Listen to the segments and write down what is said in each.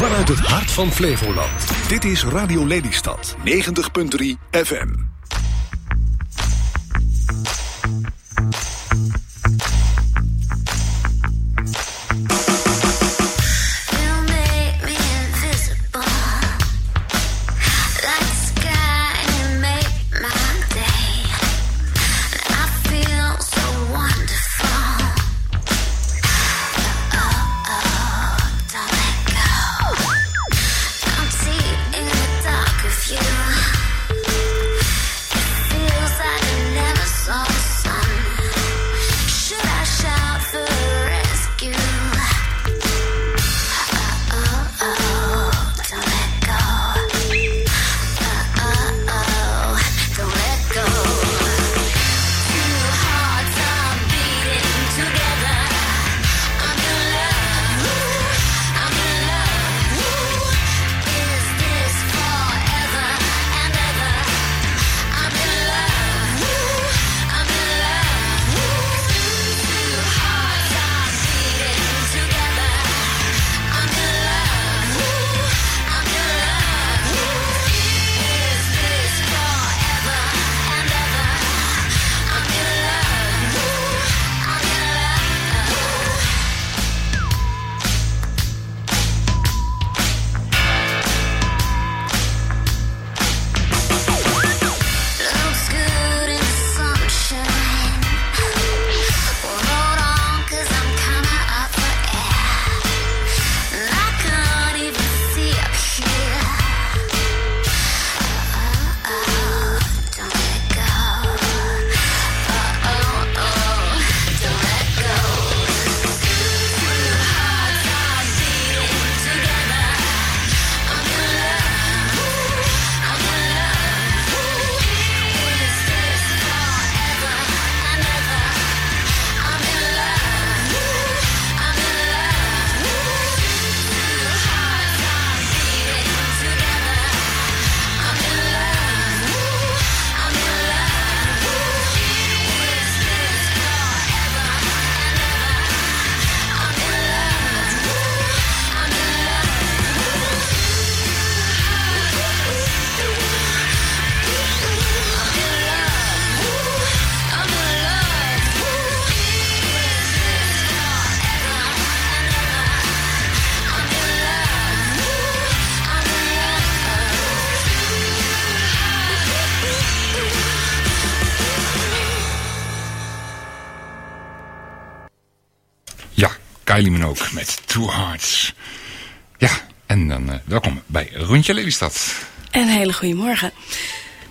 Vanuit het hart van Flevoland. Dit is Radio Lelystad. 90.3 FM. Rondje Lelystad. Een hele goede morgen.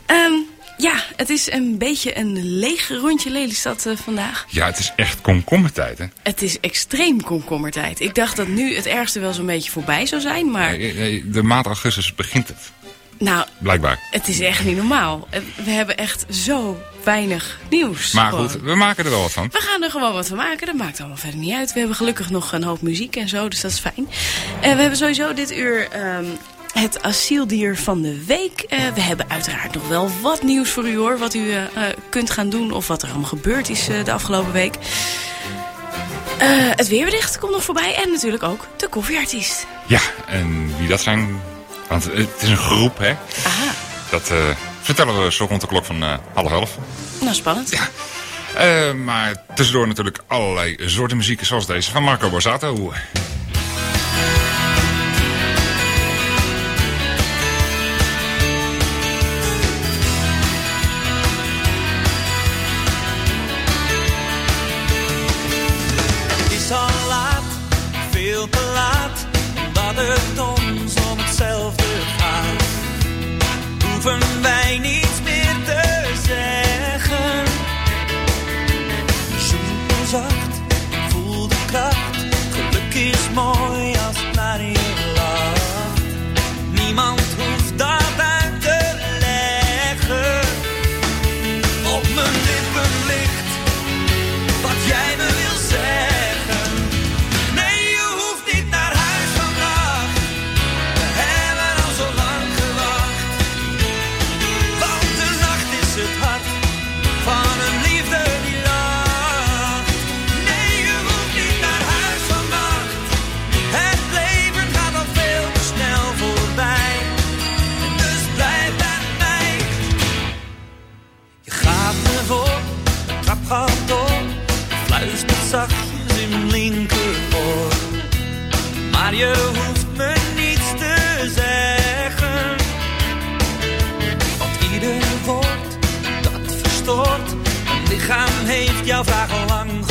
Um, ja, het is een beetje een leeg rondje Lelystad uh, vandaag. Ja, het is echt komkommertijd, hè? Het is extreem komkommertijd. Ik dacht dat nu het ergste wel zo'n beetje voorbij zou zijn, maar... Nee, nee, de maand augustus begint het. Nou, blijkbaar. Het is echt niet normaal. We hebben echt zo weinig nieuws. Maar gewoon. goed, we maken er wel wat van. We gaan er gewoon wat van maken. Dat maakt allemaal verder niet uit. We hebben gelukkig nog een hoop muziek en zo, dus dat is fijn. En we hebben sowieso dit uur um, het asieldier van de week. Uh, we hebben uiteraard nog wel wat nieuws voor u hoor. Wat u uh, kunt gaan doen of wat er allemaal gebeurd is de afgelopen week. het weerbericht komt nog voorbij. En natuurlijk ook de koffieartiest. Ja, en wie dat zijn... Want het is een groep, hè? Aha. Dat vertellen we zo rond de klok van half elf. Nou, spannend. Ja. Uh, maar tussendoor natuurlijk allerlei soorten muziek zoals deze van Marco Borsato. Hoeven wij niets meer te zeggen. Zoek zacht, jouw vraag al lang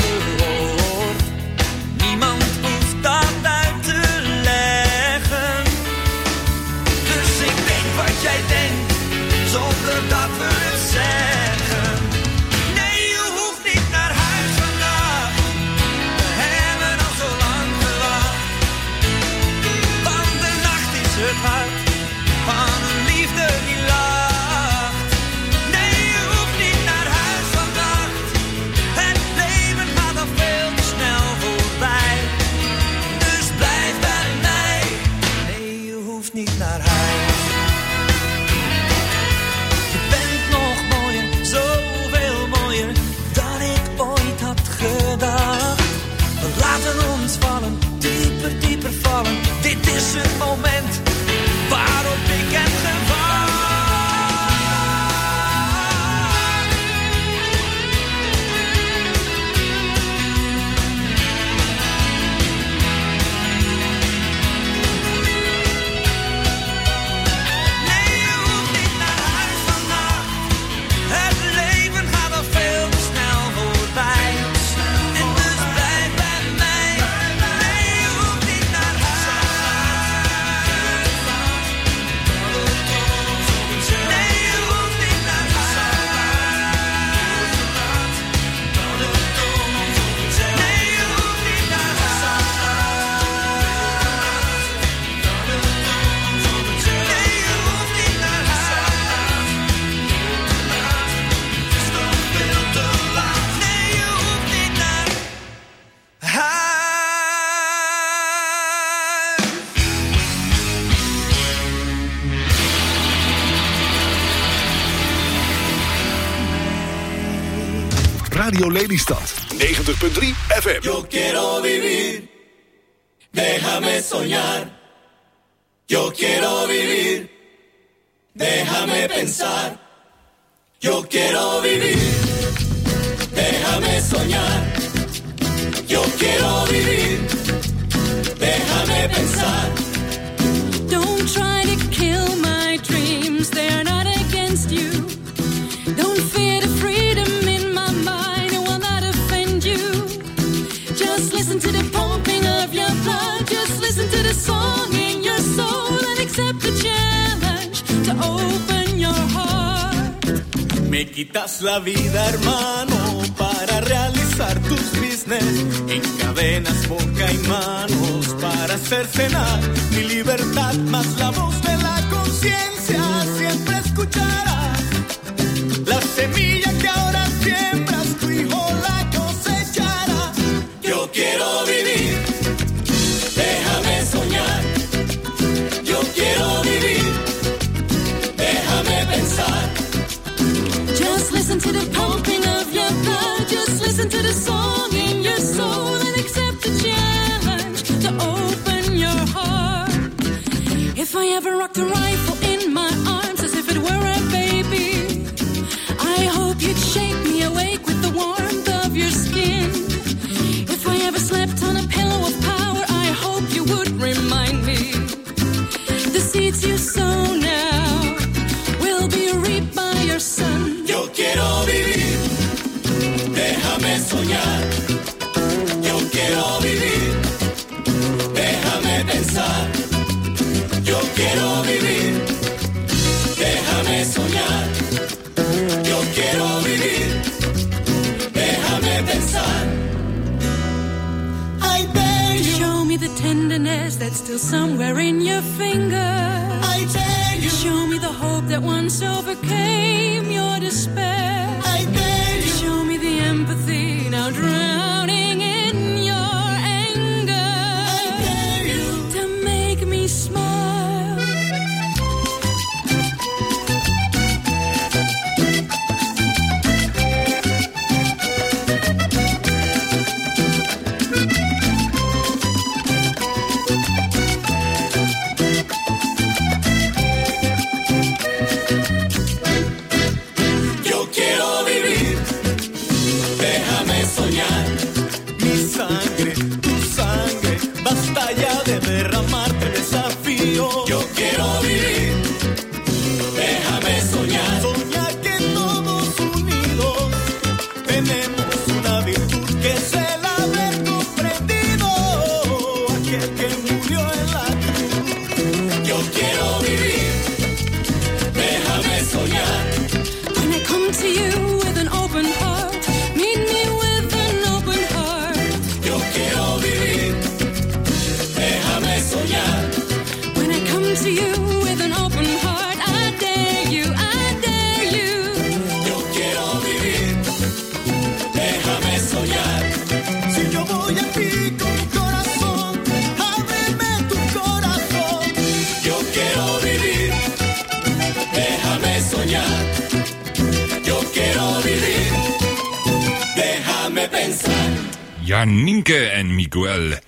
Janinke en Miguel.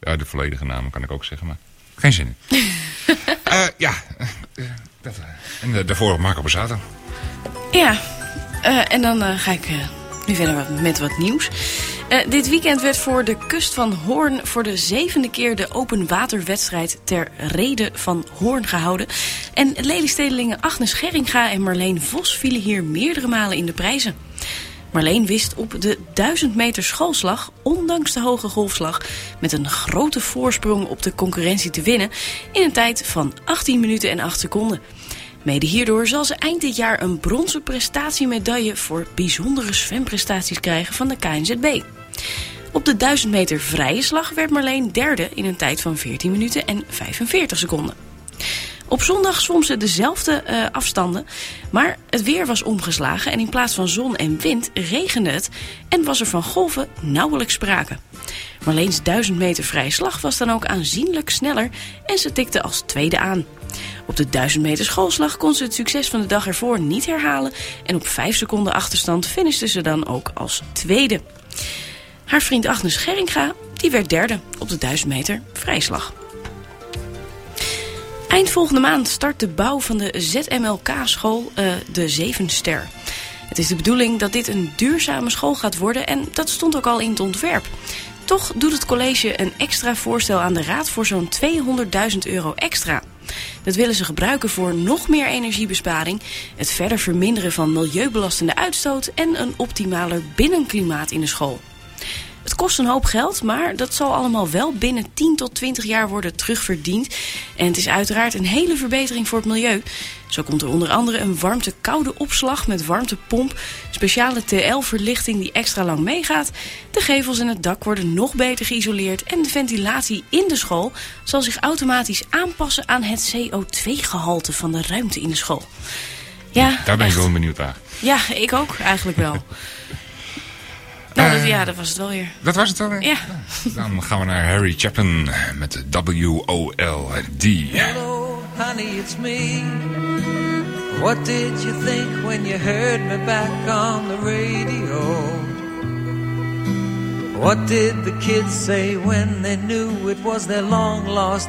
Ja, de volledige namen kan ik ook zeggen, maar geen zin in. Eh, ja, eh, dat, eh, en daarvoor Marco Borsato. Ja, en dan ga ik nu verder met wat nieuws. Dit weekend werd voor de kust van Hoorn voor de zevende keer de open waterwedstrijd ter rede van Hoorn gehouden. En Lelystedelingen Agnes Gerringa en Marleen Vos vielen hier meerdere malen in de prijzen. Marleen wist op de 1000 meter schoolslag, ondanks de hoge golfslag, met een grote voorsprong op de concurrentie te winnen in een tijd van 18 minuten en 8 seconden. Mede hierdoor zal ze eind dit jaar een bronzen prestatiemedaille voor bijzondere zwemprestaties krijgen van de KNZB. Op de 1000 meter vrije slag werd Marleen derde in een tijd van 14 minuten en 45 seconden. Op zondag ze dezelfde eh, afstanden, maar het weer was omgeslagen en in plaats van zon en wind regende het en was er van golven nauwelijks sprake. Marleens 1000 meter vrije slag was dan ook aanzienlijk sneller en ze tikte als tweede aan. Op de 1000 meter schoolslag kon ze het succes van de dag ervoor niet herhalen en op 5 seconden achterstand finishte ze dan ook als tweede. Haar vriend Agnes Gerringa die werd derde op de 1000 meter vrijslag. Eind volgende maand start de bouw van de ZMLK-school eh, De Zevenster. Het is de bedoeling dat dit een duurzame school gaat worden en dat stond ook al in het ontwerp. Toch doet het college een extra voorstel aan de raad voor zo'n 200.000 euro extra. Dat willen ze gebruiken voor nog meer energiebesparing, het verder verminderen van milieubelastende uitstoot en een optimaler binnenklimaat in de school. Het kost een hoop geld, maar dat zal allemaal wel binnen 10 tot 20 jaar worden terugverdiend. En het is uiteraard een hele verbetering voor het milieu. Zo komt er onder andere een warmte-koude opslag met warmtepomp, speciale TL-verlichting die extra lang meegaat. De gevels en het dak worden nog beter geïsoleerd en de ventilatie in de school zal zich automatisch aanpassen aan het CO2-gehalte van de ruimte in de school. Ja, Daar ben ik wel benieuwd naar. Ja, ik ook eigenlijk wel. nou, dat, ja, dat was het wel weer. Dat was het dan? Ja. Dan gaan we naar Harry Chapin met W-O-L-D. Hello, honey, it's me. What did you think when you heard me back on the radio? What did the kids say when they knew it was their long lost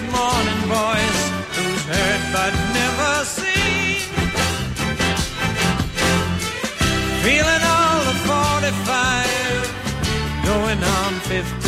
good morning voice, who's heard but never seen. Feeling all the 45, going on 15.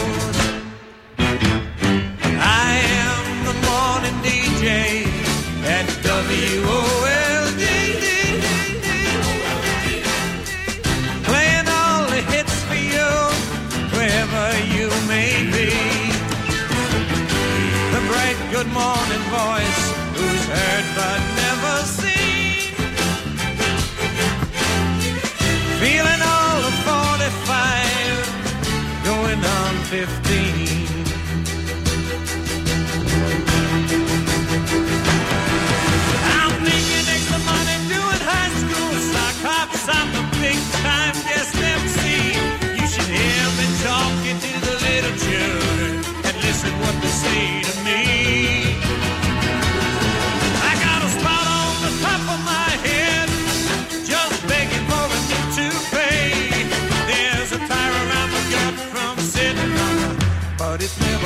Morning DJ at WOLD. Playing all the hits for you, wherever you may be. The bright good morning voice,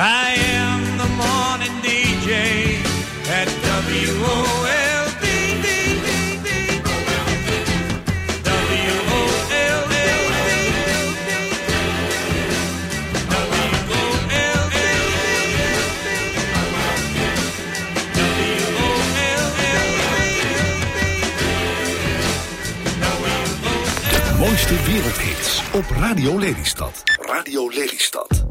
I am the morning DJ at mooiste wereldhits op Radio Lelystad. Radio Lelystad.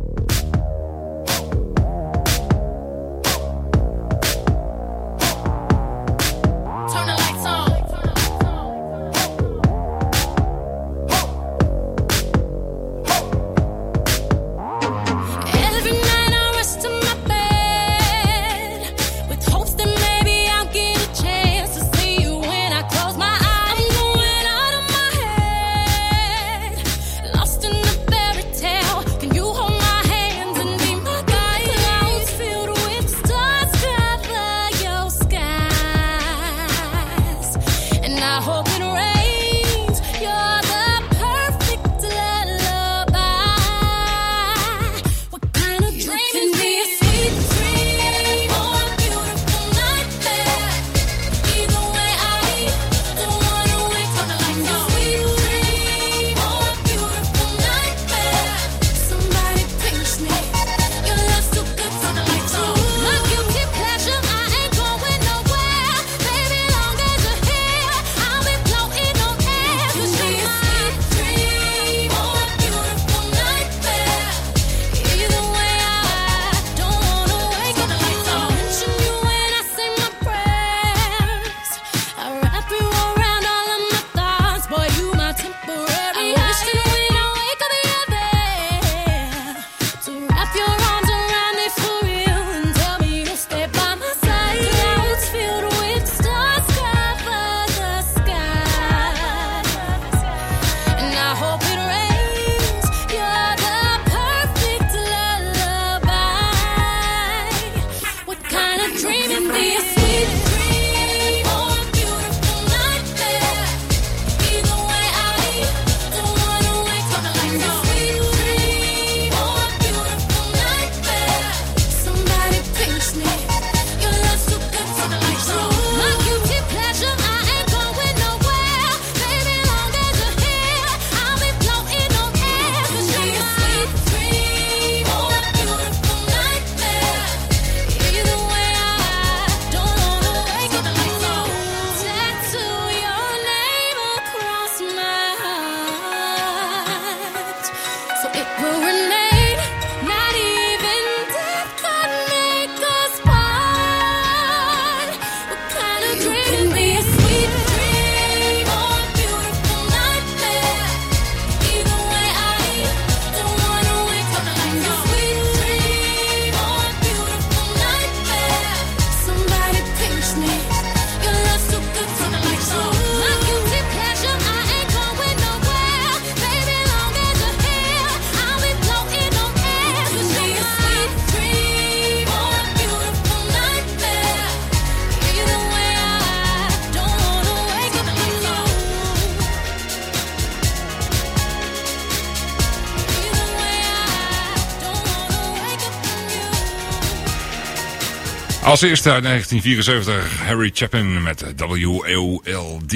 Als eerste uit 1974 Harry Chapin met W-O-L-D.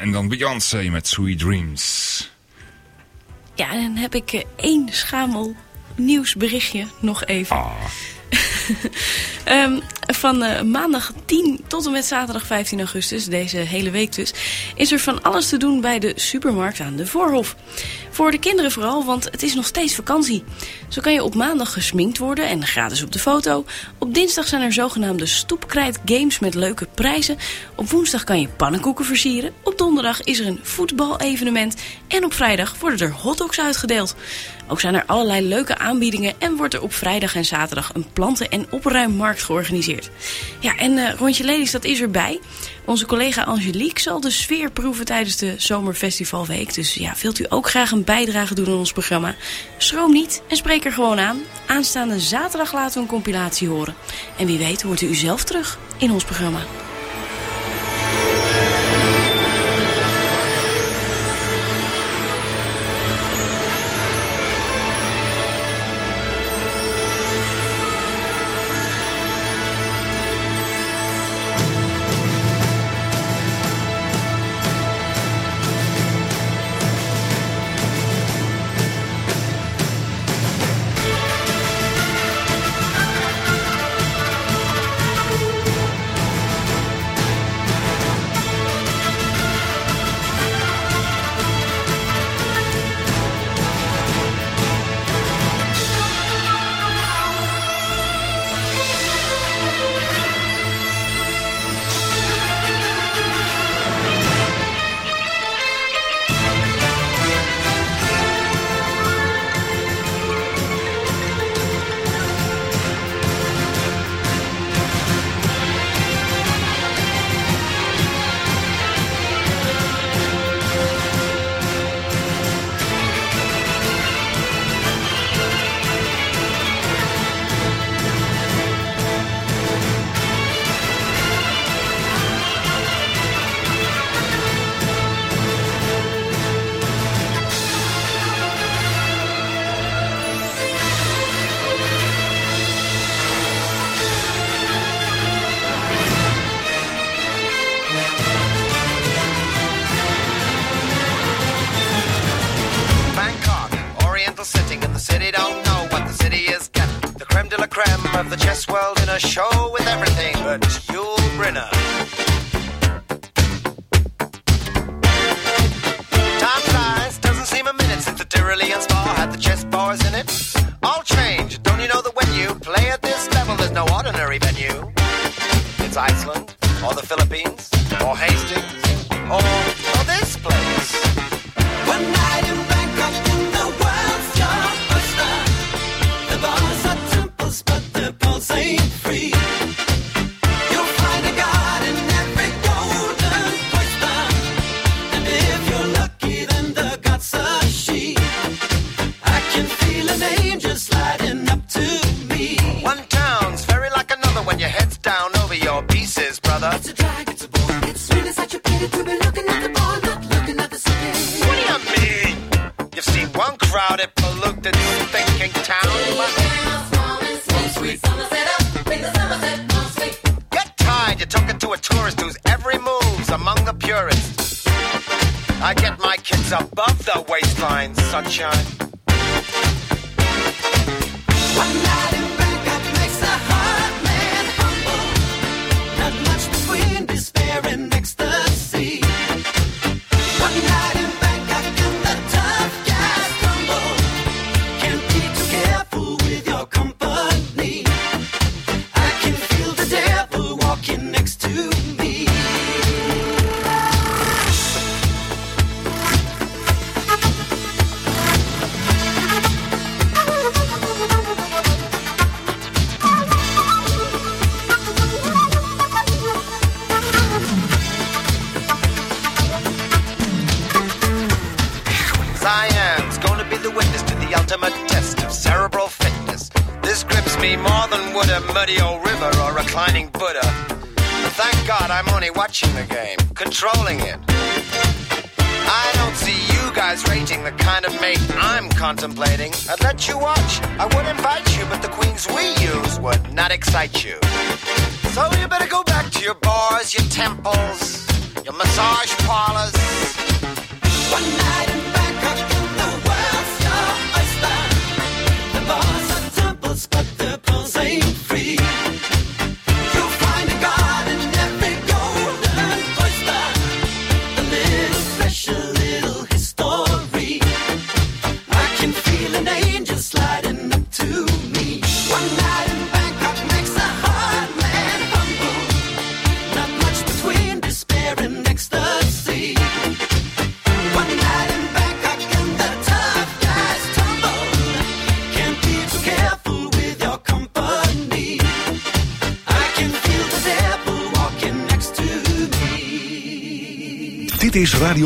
En dan Beyoncé met Sweet Dreams. Ja, en dan heb ik eh, één schamel nieuwsberichtje nog even. Ah, Ehm, van eh, maandag 10 tot en met zaterdag 15 augustus, deze hele week dus, is er van alles te doen bij de supermarkt aan de Voorhof. Voor de kinderen vooral, want het is nog steeds vakantie. Zo kan je op maandag gesminkt worden en gratis op de foto. Op dinsdag zijn er zogenaamde stoepkrijt games met leuke prijzen. Op woensdag kan je pannenkoeken versieren. Op donderdag is er een voetbalevenement. En op vrijdag worden er hotdogs uitgedeeld. Ook zijn er allerlei leuke aanbiedingen en wordt er op vrijdag en zaterdag een planten- en opruimmarkt georganiseerd. Ja, en eh, Rondje Ladies, dat is erbij. Onze collega Angelique zal de sfeer proeven tijdens de Zomerfestivalweek. Dus ja, wilt u ook graag een bijdrage doen aan ons programma? Schroom niet en spreek er gewoon aan. Aanstaande zaterdag laten we een compilatie horen. En wie weet hoort u zelf terug in ons programma.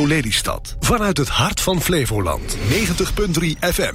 Lelystad. Vanuit het hart van Flevoland. 90.3 FM.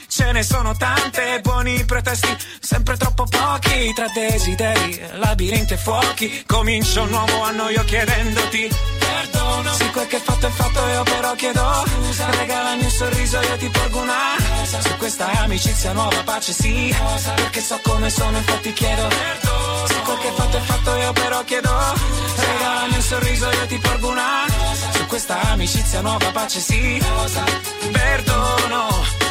ce ne sono tante Buoni pretesti, sempre troppo pochi Tra desideri, labirinti e fuochi Comincio un nuovo anno io chiedendoti Perdono Sì, quel che fatto è fatto io però chiedo Scusa, regalami un sorriso io ti porgo una Rosa. Su questa amicizia nuova pace sì Rosa. Perché so come sono infatti chiedo Perdono Sì, quel che fatto è fatto io però chiedo Regalami un sorriso io ti porgo una Rosa. Su questa amicizia nuova pace sì Rosa. Perdono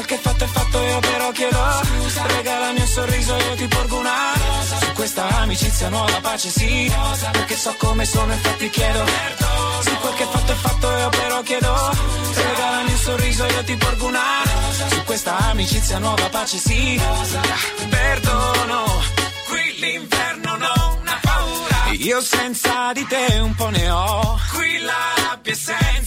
Quel che fatto è fatto io però chiedo. Scusa. Regalami un sorriso io ti porgo una. Rosa. Su questa amicizia nuova pace sì. Rosa. Perché so come sono infatti chiedo. Perdono. Se quel che fatto è fatto io però chiedo. Scusa. Regalami un sorriso io ti porgo una. Rosa. Su questa amicizia nuova pace sì. Rosa. Perdono. Qui l'inverno non ha paura. Io senza di te un po' ne ho. Qui la rabbia è senza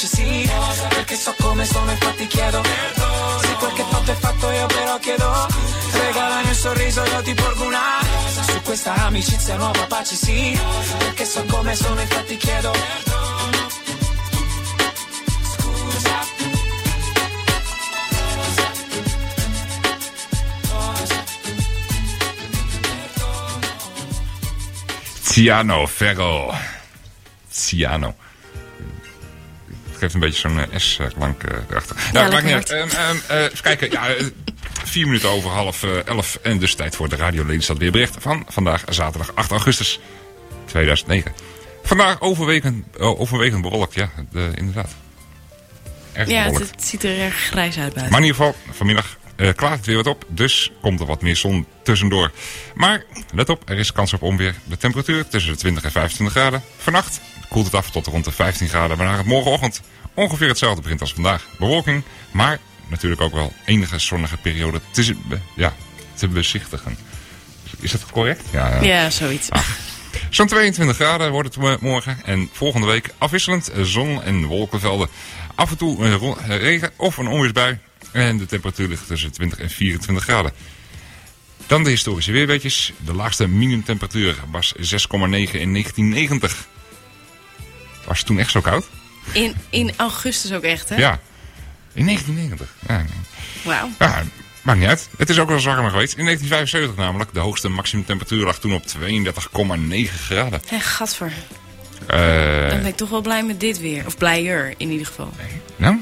pace sì. Perché so come sono infatti chiedo Se quel che fatto è fatto io però chiedo Regalami un sorriso io ti porgo una Su questa amicizia nuova pace sì. Perché so come sono infatti chiedo Scusa Ciano Ferro. Ciano. Het geeft een beetje zo'n eh, S-klank eh, erachter. Ja, Nou, maakt lekker niet uit. Eh, even kijken. Ja, vier minuten over half elf. En dus tijd voor de Radio Lelystad weerbericht van vandaag zaterdag 8 augustus 2009. Vandaag overwegend, oh, overwegend bewolkt, ja, de- inderdaad. Erg Ja, het, het ziet er erg grijs uit buiten. Maar in ieder geval, vanmiddag eh, klaart het weer wat op. Dus komt er wat meer zon tussendoor. Maar let op, er is kans op onweer. De temperatuur tussen de 20 en 25 graden. Vannacht koelt het af tot rond de 15 graden. Waarna het morgenochtend ongeveer hetzelfde begint als vandaag. Bewolking, maar natuurlijk ook wel enige zonnige periode te, ja, te bezichtigen. Is dat correct? Ja, ja. Ja, zoiets. Zo'n 22 graden wordt het morgen. En volgende week afwisselend eh, zon en wolkenvelden. Af en toe regen of een onweersbui. En de temperatuur ligt tussen 20 en 24 graden. Dan de historische weerweetjes. De laagste minimumtemperatuur was 6,9 in 1990. Was het toen echt zo koud? In, in augustus ook echt, hè? Ja. In 1990. Ja, Wauw. ja, maakt niet uit. Het is ook wel warmer geweest. In 1975 namelijk. De hoogste maximumtemperatuur lag toen op 32,9 graden. Hé, gadver. Eh, Dan ben ik toch wel blij met dit weer. Of blijer, in ieder geval. nou,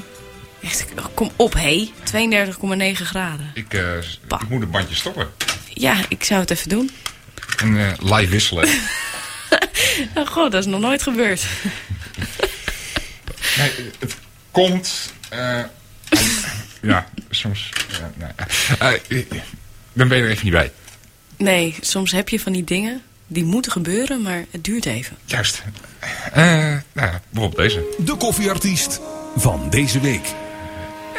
kom op, hé. 32,9 graden. Ik, eh, Pa. ik moet het bandje stoppen. Ja, ik zou het even doen. En eh, live wisselen. Oh, god, dat is nog nooit gebeurd. nee, het komt. eh, ja, soms. ja, nee, dan ben je er even niet bij. Nee, soms heb je van die dingen die moeten gebeuren, maar het duurt even. Juist. Eh, nou ja, bijvoorbeeld deze. De koffieartiest van deze week.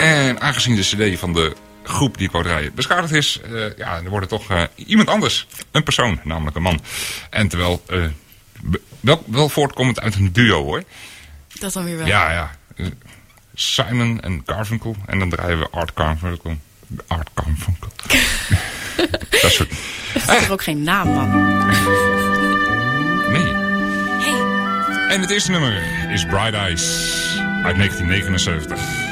En aangezien de cd van de groep die ik wou draaien beschadigd is, eh, ja, er wordt het toch eh, iemand anders. Een persoon, namelijk een man. En terwijl, eh, wel, wel voortkomend uit een duo hoor. Dat dan weer wel. Ja, ja. Simon en Garfunkel. En dan draaien we Art Garfunkel. Art Garfunkel. Dat soort. Dat is toch ook geen naam, man. Nee. Hey. En het eerste nummer is Bright Eyes uit 1979.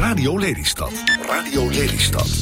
Radio Ladystad. Radio Lelystad.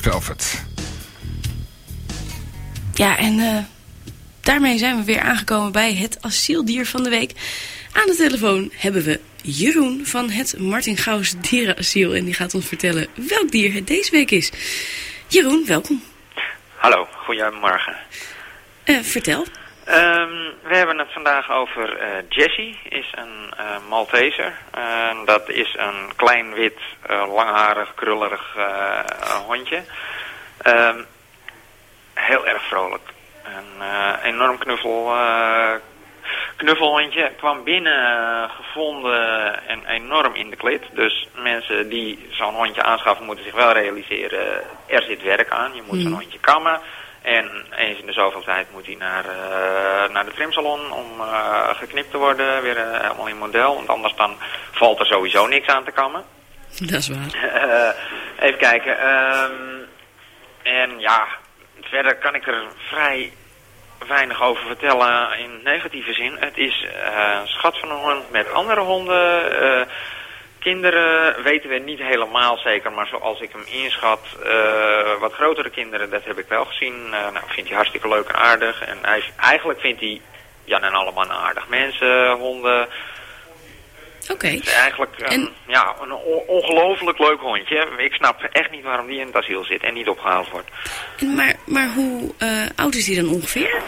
Velvet. Ja, en eh, daarmee zijn we weer aangekomen bij het asieldier van de week. Aan de telefoon hebben we Jeroen van het Martin Gauws Dierenasiel. En die gaat ons vertellen welk dier het deze week is. Jeroen, welkom. Hallo, goedemorgen. Uh, vertel. Um, vandaag over eh Jessie, is een eh Malteser. En dat is een klein wit, eh, langharig, krullerig hondje. Ehm, heel erg vrolijk. Een enorm knuffel, knuffelhondje. Kwam binnen gevonden en enorm in de klit. Dus mensen die zo'n hondje aanschaffen moeten zich wel realiseren, er zit werk aan. Je moet zo'n hondje kammen. En eens in de zoveel tijd moet hij naar, eh, naar de trimsalon om eh, geknipt te worden. Weer eh, helemaal in model. Want anders dan valt er sowieso niks aan te kammen. Dat is waar. Even kijken. ehm, en ja, verder kan ik er vrij weinig over vertellen in negatieve zin. Het is eh, een schat van een hond met andere honden. Kinderen weten we niet helemaal zeker, maar zoals ik hem inschat, eh, wat grotere kinderen, dat heb ik wel gezien. Eh, nou, vindt hij hartstikke leuk en aardig. En hij, eigenlijk vindt hij Jan en allemaal een aardig mensen, honden. Oké. Het is eigenlijk een, En- ja, een on- ongelooflijk leuk hondje. Ik snap echt niet waarom die in het asiel zit en niet opgehaald wordt. En Maar, maar hoe eh, oud is die dan ongeveer?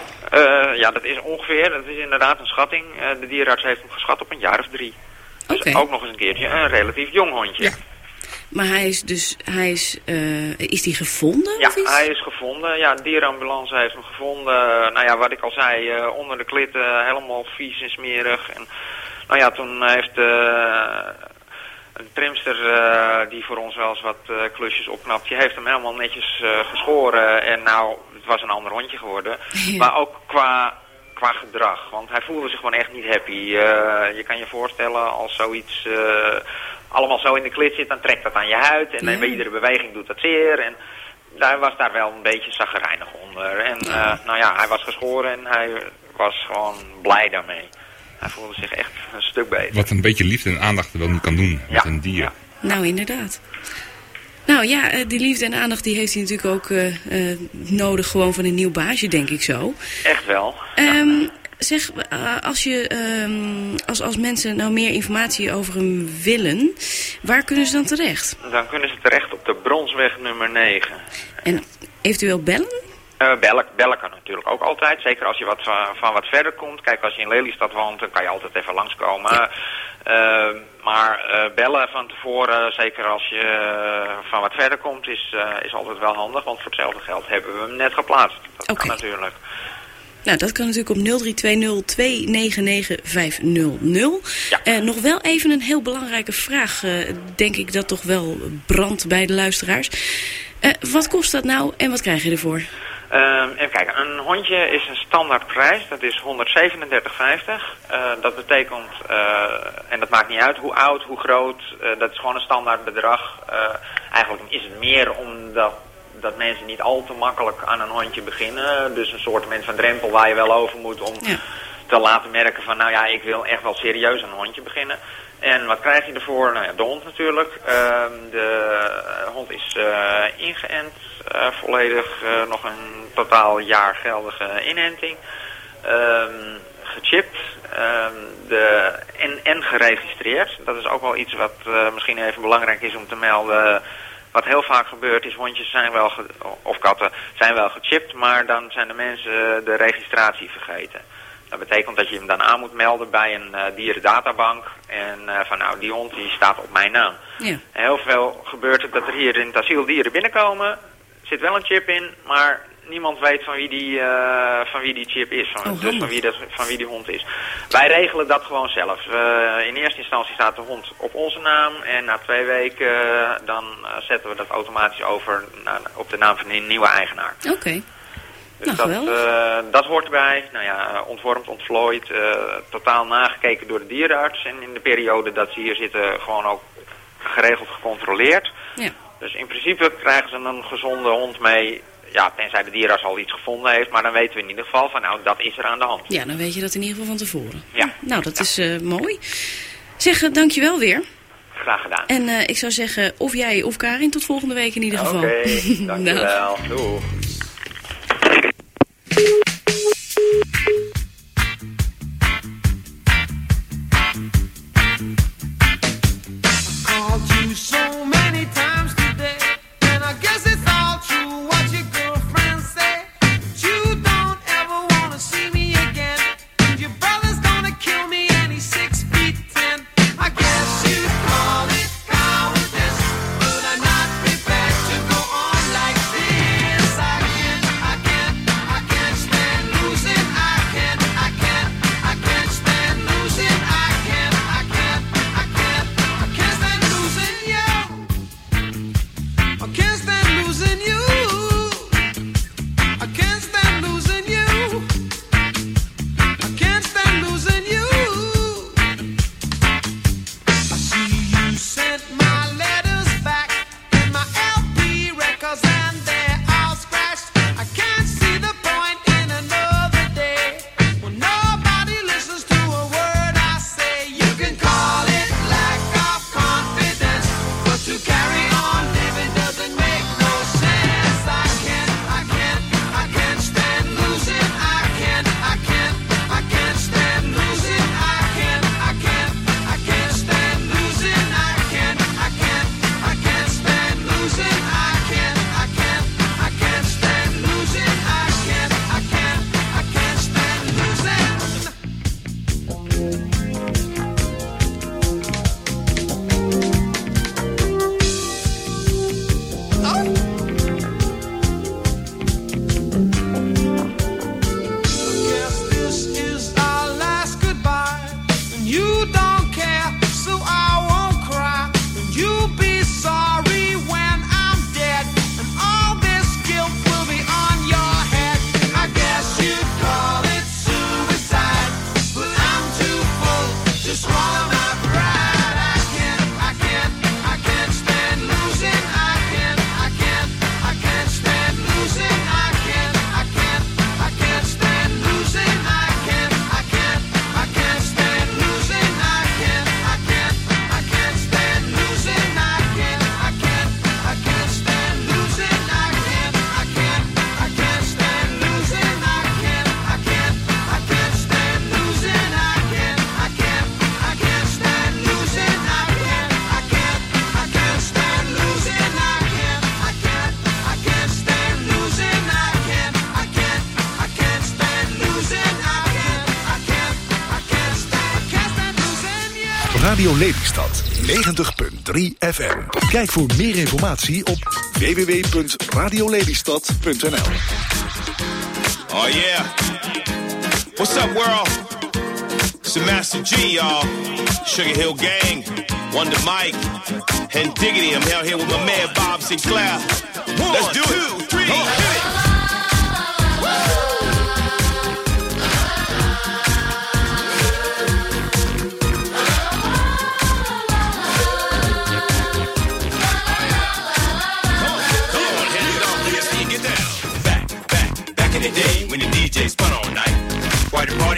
Ja, dat is ongeveer, dat is inderdaad een schatting. De dierenarts heeft hem geschat op een jaar of drie. Dus ook nog eens een keertje een relatief jong hondje. Ja. Maar hij is dus, hij is, eh, is die gevonden Ja, hij is gevonden. Ja, de dierenambulance heeft hem gevonden. Nou ja, wat ik al zei, eh, onder de klit eh, helemaal vies en smerig. En, nou ja, toen heeft eh, een trimster die voor ons wel eens wat klusjes opknapt, die heeft hem helemaal netjes geschoren. En nou, het was een ander hondje geworden. Ja. Maar ook qua, qua gedrag, want hij voelde zich gewoon echt niet happy. Eh, je kan je voorstellen als zoiets... eh, allemaal zo in de klit zit, dan trekt dat aan je huid. En Ja. bij iedere beweging doet dat zeer. En daar was daar wel een beetje zaggerijnig onder. En eh, nou ja, hij was geschoren en hij was gewoon blij daarmee. Hij voelde zich echt een stuk beter. Wat een beetje liefde en aandacht wel niet kan doen met Ja, een dier. ja. Nou, inderdaad. Nou ja, eh, die liefde en aandacht die heeft hij natuurlijk ook eh, eh, nodig gewoon van een nieuw baasje, denk ik zo. Echt wel. Ehm, zeg, als, je, ehm, als, als mensen nou meer informatie over hem willen, waar kunnen ze dan terecht? Dan kunnen ze terecht op de Bronsweg nummer 9. En eventueel bellen? Eh, bellen, bellen kan natuurlijk ook altijd. Zeker als je wat van, wat verder komt. Kijk, als je in Lelystad woont, dan kan je altijd even langskomen. Eh, maar eh, bellen van tevoren, zeker als je eh, van wat verder komt, is, eh, is altijd wel handig. Want voor hetzelfde geld hebben we hem net geplaatst. Dat Oké. kan natuurlijk. Nou, dat kan natuurlijk op 0320-299-500. Ja. Nog wel even een heel belangrijke vraag, denk ik dat toch wel brandt bij de luisteraars. Wat kost dat nou en wat krijg je ervoor? Ehm, even kijken, een hondje is een standaardprijs, dat is 137,50. Eh, dat betekent, eh, en dat maakt niet uit hoe oud, hoe groot, eh, dat is gewoon een standaard bedrag. Eigenlijk is het meer omdat dat mensen niet al te makkelijk aan een hondje beginnen. Dus een soort van drempel waar je wel over moet om Ja. te laten merken van, nou ja, ik wil echt wel serieus aan een hondje beginnen. En wat krijg je ervoor? Nou ja, de hond natuurlijk. Ehm, de hond is eh, ingeënt, eh, volledig eh, nog een totaal jaar geldige inenting. Ehm, gechipt ehm, de, en, en geregistreerd. Dat is ook wel iets wat eh, misschien even belangrijk is om te melden. Wat heel vaak gebeurt is, hondjes zijn wel, of katten zijn wel gechipt, maar dan zijn de mensen de registratie vergeten. Dat betekent dat je hem dan aan moet melden bij een eh, dierendatabank. En eh, van nou, die hond die staat op mijn naam. Ja. Heel veel gebeurt het dat er hier in het asiel dieren binnenkomen. Er zit wel een chip in, maar niemand weet van wie die, eh, van wie die chip is. Van, Oh, dus van wie, dat, van wie die hond is. Wij regelen dat gewoon zelf. Eh, in eerste instantie staat de hond op onze naam. En na twee weken dan zetten we dat automatisch over naar, op de naam van een nieuwe eigenaar. Oké. Dus Nou, dat, eh, dat hoort erbij. Nou ja, ontwormd, ontvlooid, eh, totaal nagekeken door de dierenarts. En in de periode dat ze hier zitten gewoon ook geregeld gecontroleerd. Ja. Dus in principe krijgen ze een gezonde hond mee. Ja, tenzij de dierenarts al iets gevonden heeft. Maar dan weten we in ieder geval van nou, dat is er aan de hand. ja, dan weet je dat in ieder geval van tevoren. Ja. Nou, dat is eh, mooi. Zeg, eh, dankjewel weer. Graag gedaan. En eh, ik zou zeggen, of jij of Karin, tot volgende week in ieder Oké, geval. dankjewel. Doei. Called you so many times Radio Lelystad 90.3 FM. Kijk voor meer informatie op www.radiolelystad.nl Oh yeah. What's up, world? It's the Master G, y'all. Sugar Hill Gang, Wonder Mike, and Diggity. I'm out here with my man Bob Sinclair. Let's do it. Two, three, hit it.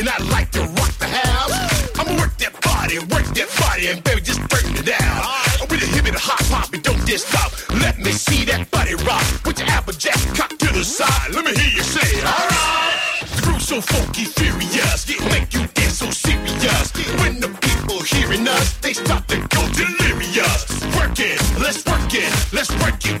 and I like to rock the house. I'ma work that body, work that body, and baby, just burn it down. Uh, with a hip and a hop hop, and don't just stop. Let me see that body rock. Put your applejack cock to the side. Let me hear you say it. All right. The groove so funky, furious, it make you dance so serious. When the people hearing us, they start to go delirious. Work it, let's work it, let's work it,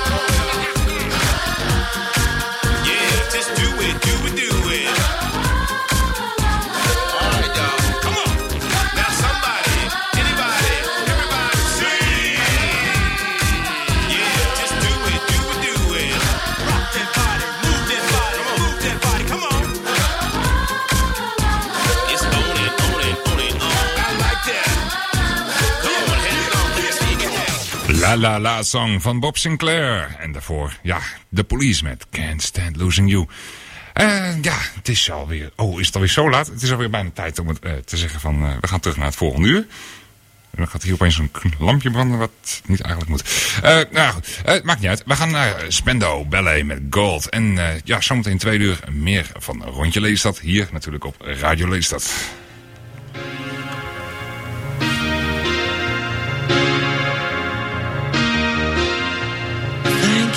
La La Song van Bob Sinclair. En daarvoor, ja, The Police met Can't Stand Losing You. Eh, ja, het is alweer... Oh, is het alweer zo laat? Het is alweer bijna tijd om het eh, te zeggen van... eh, we gaan terug naar het volgende uur. En dan gaat hier opeens een lampje branden, wat niet eigenlijk moet. Eh, nou goed, maakt niet uit. We gaan naar Spendo Ballet met Gold. En ja, zometeen twee uur meer van Rondje Leestad. Hier natuurlijk op Radio Leestad.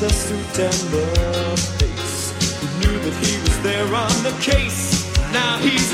the suit and the face who knew that he was there on the case. Now he's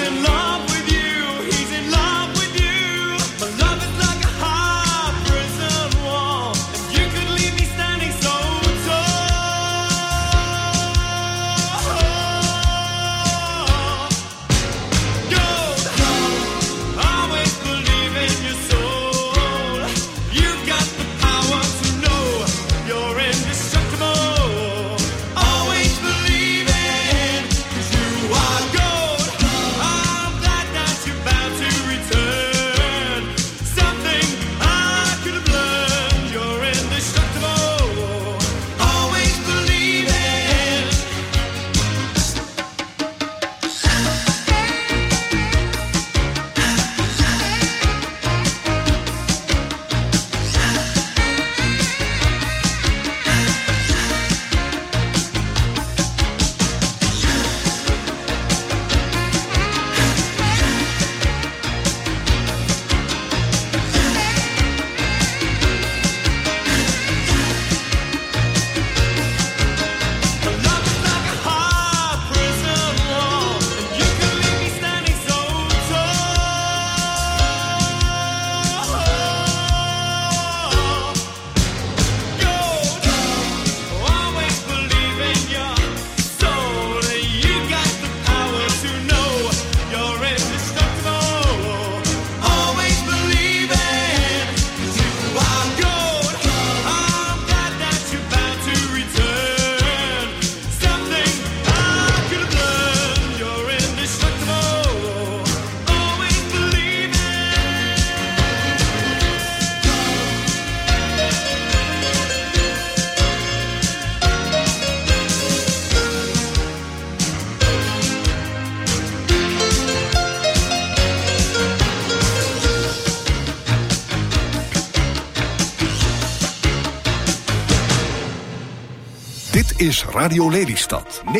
Radio Lelystad 90.3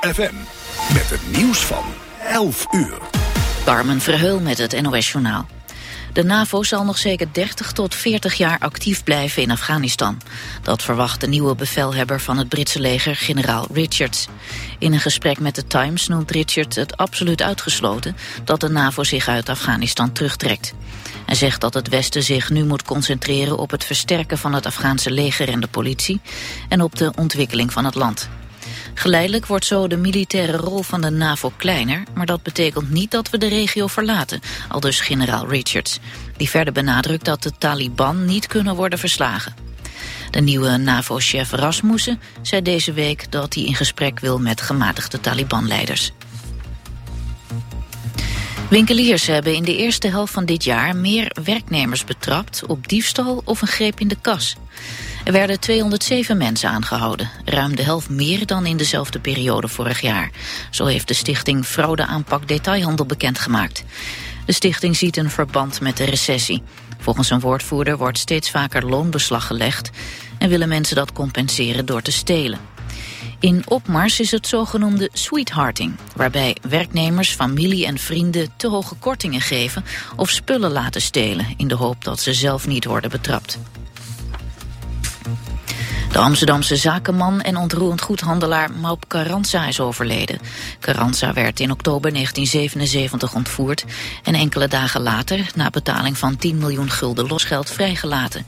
FM. Met het nieuws van 11 uur. Carmen Verheul met het NOS Journaal. De NAVO zal nog zeker 30 tot 40 jaar actief blijven in Afghanistan. Dat verwacht de nieuwe bevelhebber van het Britse leger, generaal Richards. In een gesprek met de Times noemt Richards het absoluut uitgesloten... dat de NAVO zich uit Afghanistan terugtrekt. Hij zegt dat het Westen zich nu moet concentreren op het versterken van het Afghaanse leger en de politie... en op de ontwikkeling van het land. Geleidelijk wordt zo de militaire rol van de NAVO kleiner... maar dat betekent niet dat we de regio verlaten, aldus generaal Richards... die verder benadrukt dat de Taliban niet kunnen worden verslagen. De nieuwe NAVO-chef Rasmussen zei deze week dat hij in gesprek wil met gematigde Taliban-leiders. Winkeliers hebben in de eerste helft van dit jaar meer werknemers betrapt op diefstal of een greep in de kas. Er werden 207 mensen aangehouden, ruim de helft meer dan in dezelfde periode vorig jaar. Zo heeft de stichting Fraudeaanpak Detailhandel bekendgemaakt. De stichting ziet een verband met de recessie. Volgens een woordvoerder wordt steeds vaker loonbeslag gelegd en willen mensen dat compenseren door te stelen. In opmars is het zogenoemde sweethearting, waarbij werknemers, familie en vrienden te hoge kortingen geven of spullen laten stelen in de hoop dat ze zelf niet worden betrapt. De Amsterdamse zakenman en ontroerend goedhandelaar Maup Carranza is overleden. Carranza werd in oktober 1977 ontvoerd en enkele dagen later, na betaling van 10 miljoen gulden losgeld, vrijgelaten.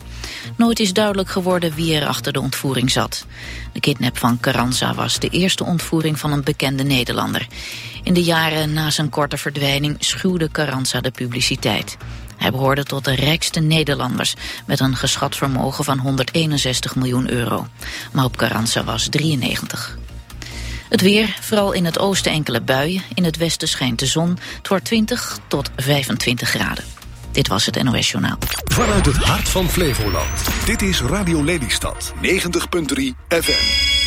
Nooit is duidelijk geworden wie er achter de ontvoering zat. De kidnap van Carranza was de eerste ontvoering van een bekende Nederlander. In de jaren na zijn korte verdwijning schuwde Carranza de publiciteit. Hij behoorde tot de rijkste Nederlanders met een geschat vermogen van 161 miljoen euro. Maar op Carranza was 93. Het weer, vooral in het oosten enkele buien. In het westen schijnt de zon. Het wordt 20 tot 25 graden. Dit was het NOS Journaal. Vanuit het hart van Flevoland. Dit is Radio Lelystad 90.3 FM.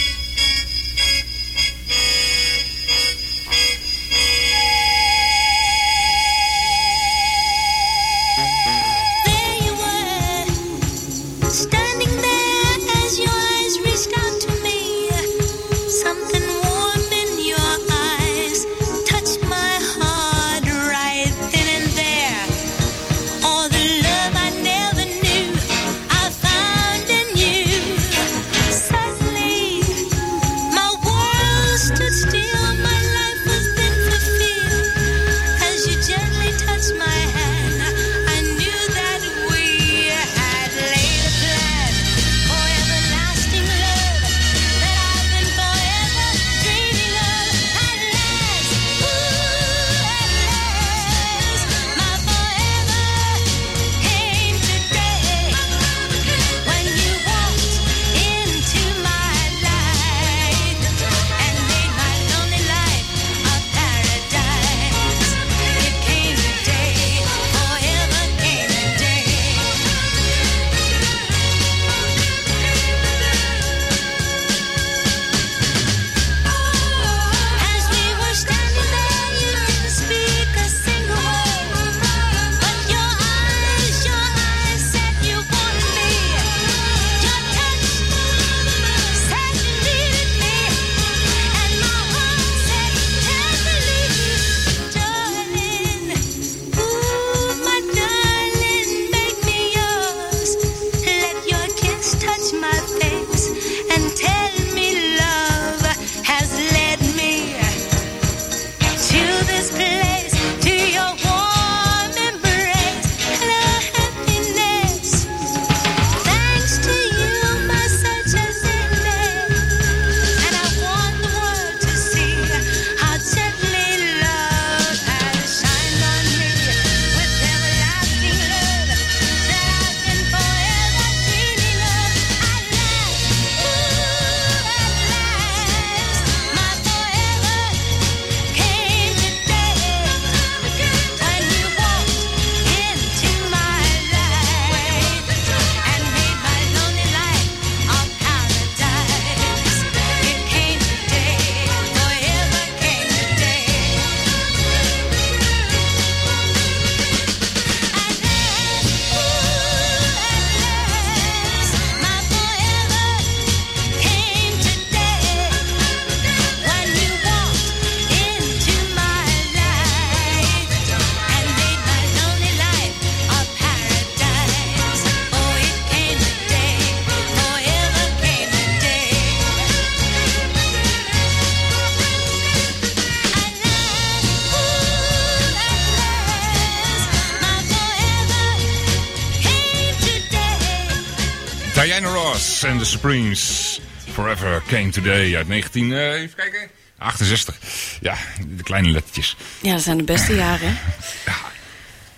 Prince. Forever Came Today uit 19... Uh, eh, even kijken. 68. Ja, de kleine lettertjes. Ja, dat zijn de beste jaren. ja,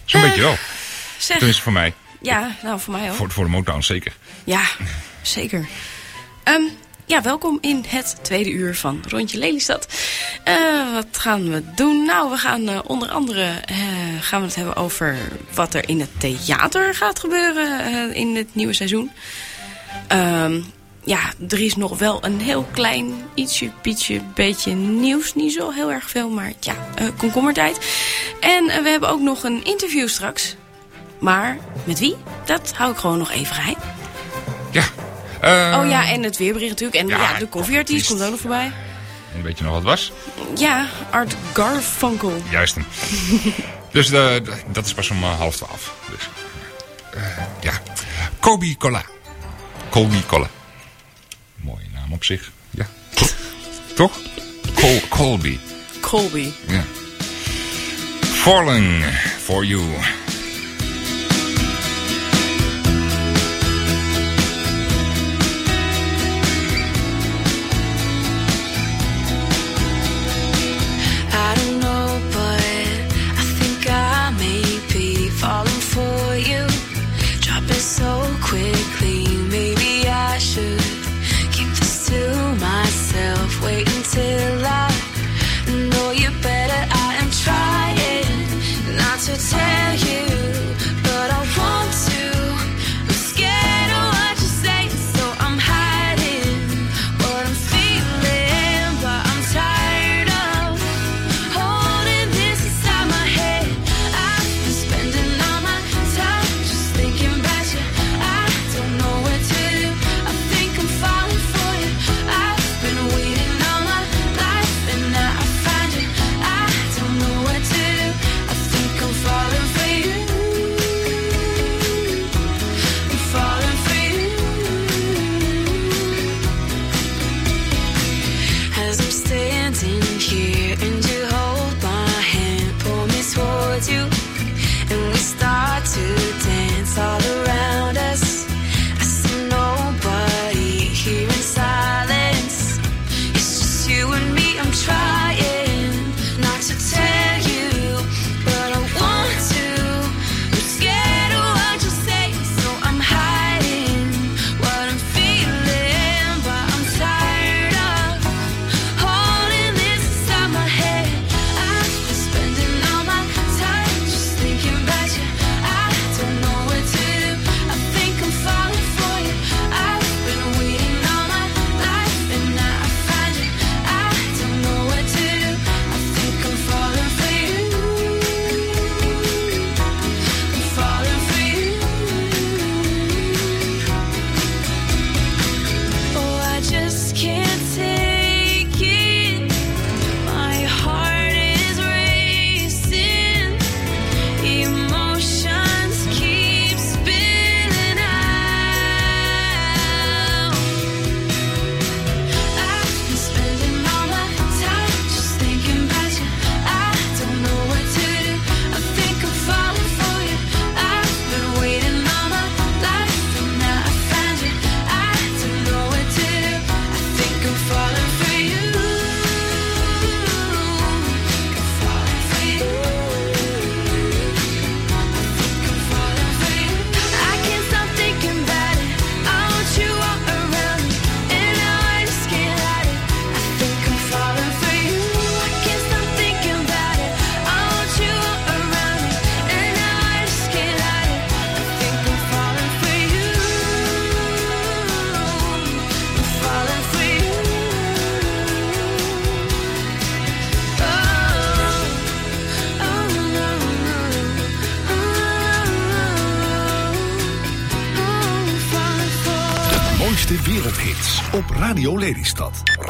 zo'n beetje wel. Eh, zeg, Tenminste voor mij. Ja, nou voor mij ook. Voor, de Motown zeker. Ja, zeker. Ehm, ja, welkom in het tweede uur van Rondje Lelystad. Eh, wat gaan we doen? Nou, we gaan onder andere gaan we het hebben over wat er in het theater gaat gebeuren in het nieuwe seizoen. Um, ja, er is nog wel een heel klein, ietsje, pietje, beetje nieuws. Niet zo heel erg veel, maar ja, uh, komkommertijd. En eh, we hebben ook nog een interview straks. Maar met wie? Dat hou ik gewoon nog even geheim. Ja. Uh, oh ja, en het weerbericht natuurlijk. En ja, de koffieartiest komt ook nog voorbij. En weet je nog wat was? Ja, Art Garfunkel. Juist dus dat is pas om half twaalf. Dus, ja. Kobi Cola. Colby Mooie naam op zich. Ja. Toch? Col Colby. Colby. Ja. Falling for you.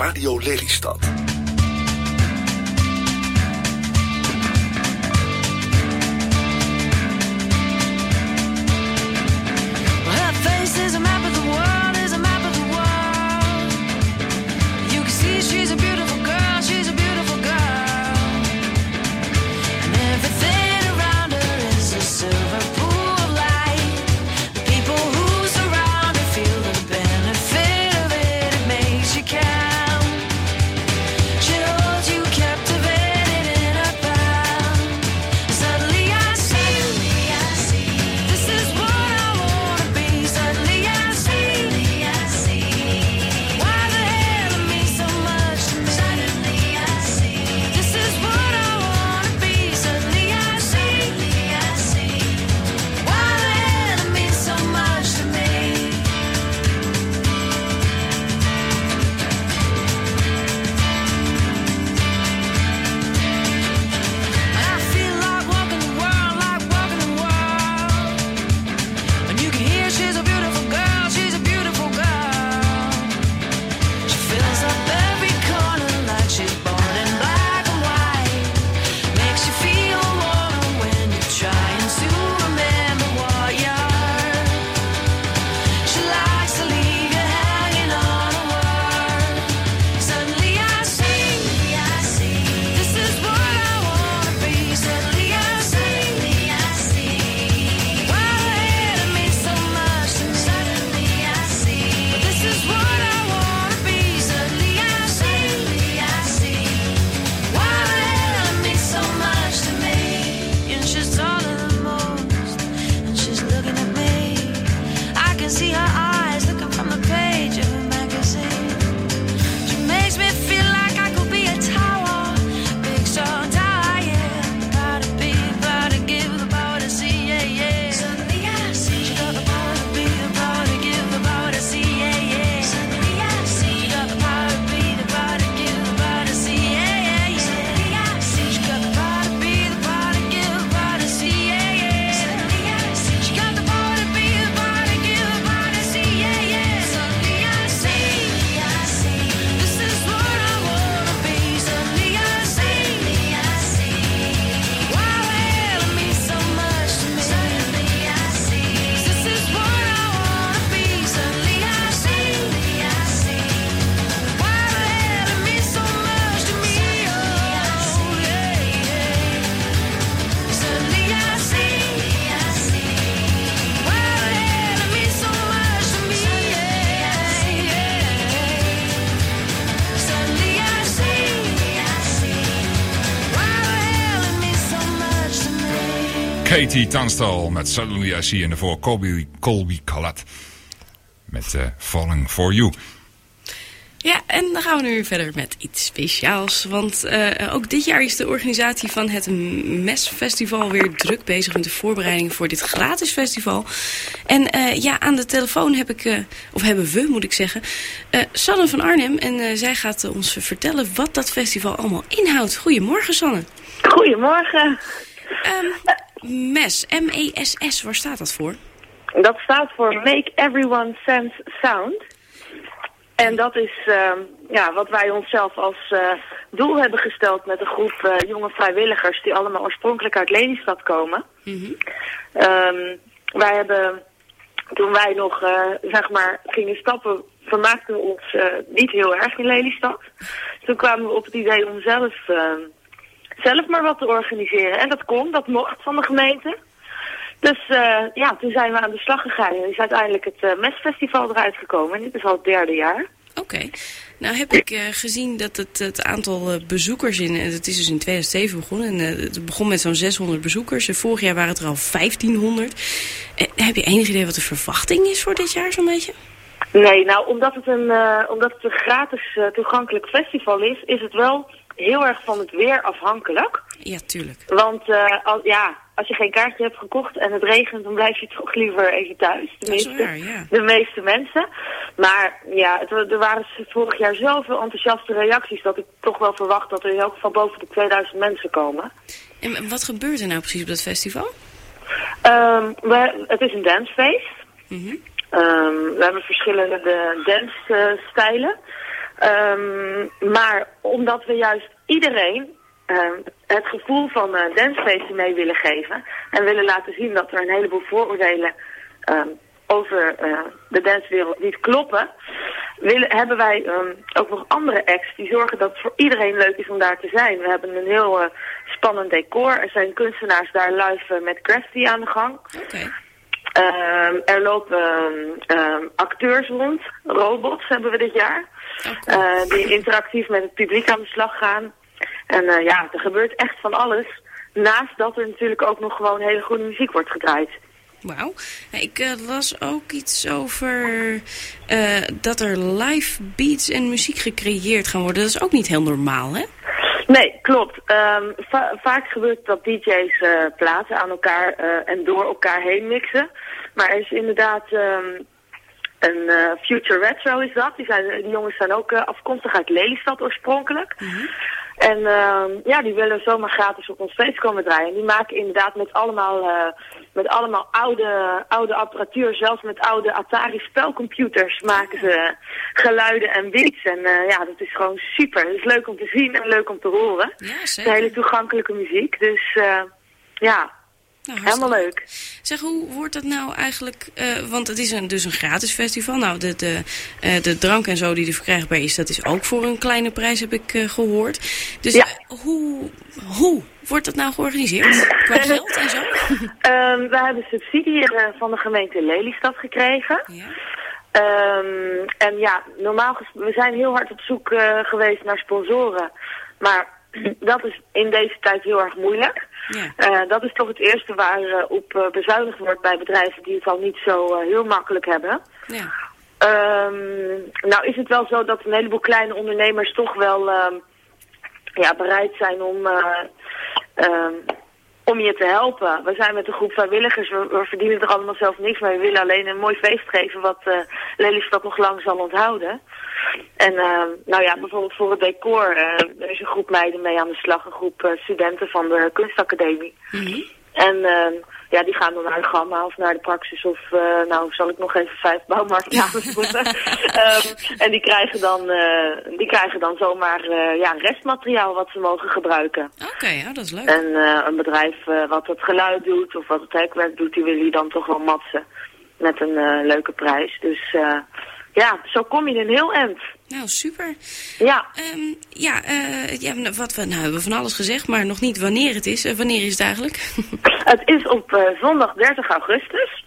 Radio Lelystad. Katie Tunstall met Suddenly I See en daarvoor Colby, Colby Collett met eh, Falling For You. Ja, en dan gaan we nu verder met iets speciaals. Want eh, ook dit jaar is de organisatie van het MES-festival weer druk bezig met de voorbereiding voor dit gratis festival. En eh, ja, aan de telefoon heb ik, eh, of hebben we moet ik zeggen, eh Sanne van Arnhem. En eh, zij gaat ons vertellen wat dat festival allemaal inhoudt. Goedemorgen Sanne. Goedemorgen. Ehm, MES, M-E-S-S, waar staat dat voor? Dat staat voor Make Everyone Sense Sound. En dat is ehm, ja, wat wij onszelf als eh, doel hebben gesteld met een groep eh, jonge vrijwilligers die allemaal oorspronkelijk uit Lelystad komen. Ehm, wij hebben, toen wij nog eh, zeg maar gingen stappen, vermaakten we ons niet heel erg in Lelystad. Toen kwamen we op het idee om zelf, ehm, zelf maar wat te organiseren. En dat kon, dat mocht van de gemeente. Dus eh, ja, toen zijn we aan de slag gegaan en is uiteindelijk het uh, MES-festival eruit gekomen. En dit is al het derde jaar. Oké. Nou heb ik eh, gezien dat het, het aantal eh, bezoekers in... en Het is dus in 2007 begonnen. En, eh, het begon met zo'n 600 bezoekers. En vorig jaar waren het er al 1500. Eh, heb je enig idee wat de verwachting is voor dit jaar zo'n beetje? Nee, nou omdat het een, eh, omdat het een gratis eh, toegankelijk festival is, is het wel heel erg van het weer afhankelijk. Ja, tuurlijk. Want als, ja, als je geen kaartje hebt gekocht en het regent, dan blijf je toch liever even thuis. Waar, ja. de meeste mensen. Maar ja, het, er waren vorig jaar zoveel enthousiaste reacties dat ik toch wel verwacht dat er in elk geval boven de 2000 mensen komen. En wat gebeurt er nou precies op dat festival? Ehm, we, het is een dancefeest. Mhm. Ehm, we hebben verschillende dancestijlen. Ehm maar omdat we juist iedereen ehm, het gevoel van eh dancefeesten mee willen geven... en willen laten zien dat er een heleboel vooroordelen ehm, over eh, de dancewereld niet kloppen... Willen, hebben wij ook nog andere acts die zorgen dat het voor iedereen leuk is om daar te zijn. We hebben een heel eh, spannend decor. Er zijn kunstenaars daar live met graffiti aan de gang. Er lopen acteurs rond, robots hebben we dit jaar. Eh, die interactief met het publiek aan de slag gaan. En eh, ja, er gebeurt echt van alles. Naast dat er natuurlijk ook nog gewoon hele goede muziek wordt gedraaid. Wauw. Ja, Ik eh, las ook iets over dat er live beats en muziek gecreëerd gaan worden. Dat is ook niet heel normaal, hè? Nee, klopt. Ehm, va- vaak gebeurt dat DJ's eh, platen aan elkaar en door elkaar heen mixen. Maar er is inderdaad ehm, een eh, Future Retro is dat. Die, zijn, die jongens zijn ook eh, afkomstig uit Lelystad oorspronkelijk. En ehm, ja, die willen zomaar gratis op ons feest komen draaien. En die maken inderdaad met allemaal, eh, met allemaal oude, oude apparatuur, zelfs met oude Atari spelcomputers, maken ze geluiden en beats. En ja, dat is gewoon super. Het is leuk om te zien en leuk om te horen. Ja, Het is zeker. hele toegankelijke muziek. Dus ja, Nou, helemaal leuk. Zeg, hoe wordt dat nou eigenlijk... eh, want het is een, dus een gratis festival. Nou, de, de, eh, de drank en zo die er verkrijgbaar is... dat is ook voor een kleine prijs, heb ik eh, gehoord. Dus hoe, hoe wordt dat nou georganiseerd? Qua geld en zo? Ehm, we hebben subsidie van de gemeente Lelystad gekregen. Ehm, en ja, normaal we zijn heel hard op zoek geweest naar sponsoren. Maar dat is in deze tijd heel erg moeilijk. Eh, dat is toch het eerste waar eh, op eh, bezuinigd wordt bij bedrijven die het al niet zo heel makkelijk hebben. Ja. Ehm, nou is het wel zo dat een heleboel kleine ondernemers toch wel ehm, ja, bereid zijn om, eh, ehm, om je te helpen. We zijn met een groep vrijwilligers, we, we verdienen er allemaal zelf niks mee. We willen alleen een mooi feest geven wat eh Lelystad nog lang zal onthouden. En ehm, nou ja, bijvoorbeeld voor het decor, eh, er is een groep meiden mee aan de slag, een groep eh, studenten van de kunstacademie. En ehm, ja, die gaan dan naar de gamma of naar de praxis of, eh, nou zal ik nog even vijf bouwmarktdames moeten. Ehm, en die krijgen dan, eh, die krijgen dan zomaar eh, ja, restmateriaal wat ze mogen gebruiken. Oké, ja, dat is leuk. En een bedrijf wat het geluid doet of wat het hekwerk doet, die willen die dan toch wel matsen met een leuke prijs. Dus ja, zo kom je in een heel eind. Nou, super. Ja. Ehm, ja, eh, ja, nou, wat we, nou, we hebben van alles gezegd, maar nog niet wanneer het is. Eh, wanneer is het eigenlijk? Het is op eh, zondag 30 augustus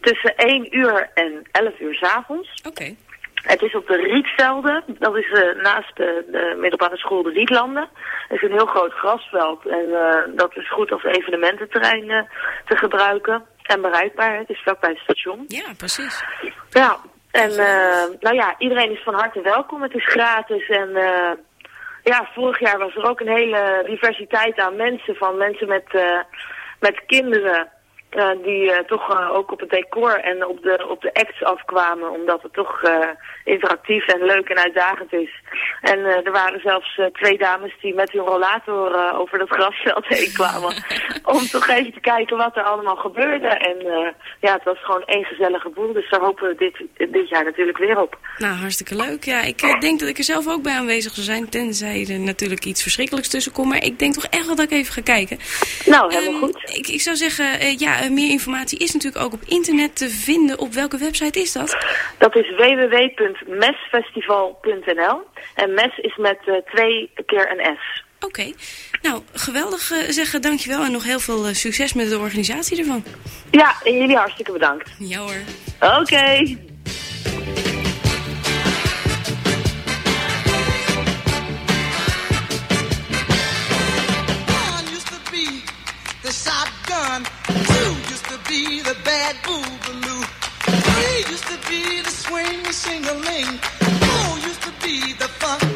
tussen 1 uur en 11 uur 's avonds. Oké. Het is op de Rietvelden. Dat is naast de, de middelbare school de Rietlanden. Het is een heel groot grasveld. En dat is goed als evenemententerrein te gebruiken. En bereikbaar. Het is vlakbij het station. Ja, precies. Ja, en eh, nou ja, iedereen is van harte welkom. Het is gratis en eh, ja, vorig jaar was er ook een hele diversiteit aan mensen. Van mensen met, eh, met kinderen die eh, toch ook op het decor en op de, op de acts afkwamen. Omdat het toch interactief en leuk en uitdagend is. En eh, er waren zelfs eh, twee dames die met hun rollator eh, over dat grasveld heen kwamen. om toch even te kijken wat er allemaal gebeurde. En ja, het was gewoon één gezellige boel. Dus daar hopen we dit, dit jaar natuurlijk weer op. Nou, hartstikke leuk. Ja, ik denk dat ik er zelf ook bij aanwezig zou zijn. Tenzij er natuurlijk iets verschrikkelijks tussen komt. Maar ik denk toch echt wel dat ik even ga kijken. Nou, helemaal goed. Ik, ik zou zeggen, ja, meer informatie is natuurlijk ook op internet te vinden. Op welke website is dat? Dat is www.mesfestival.nl. En mes is met eh, twee keer een S. Oké. Nou, geweldig eh, zeggen, dankjewel. En nog heel veel eh, succes met de organisatie ervan. Ja, en jullie hartstikke bedankt. Ja hoor. Oké. One used to be the shotgun. Two used to be the bad boogaloo. Three used to be the swing sing-a-ling. Four used to be the funk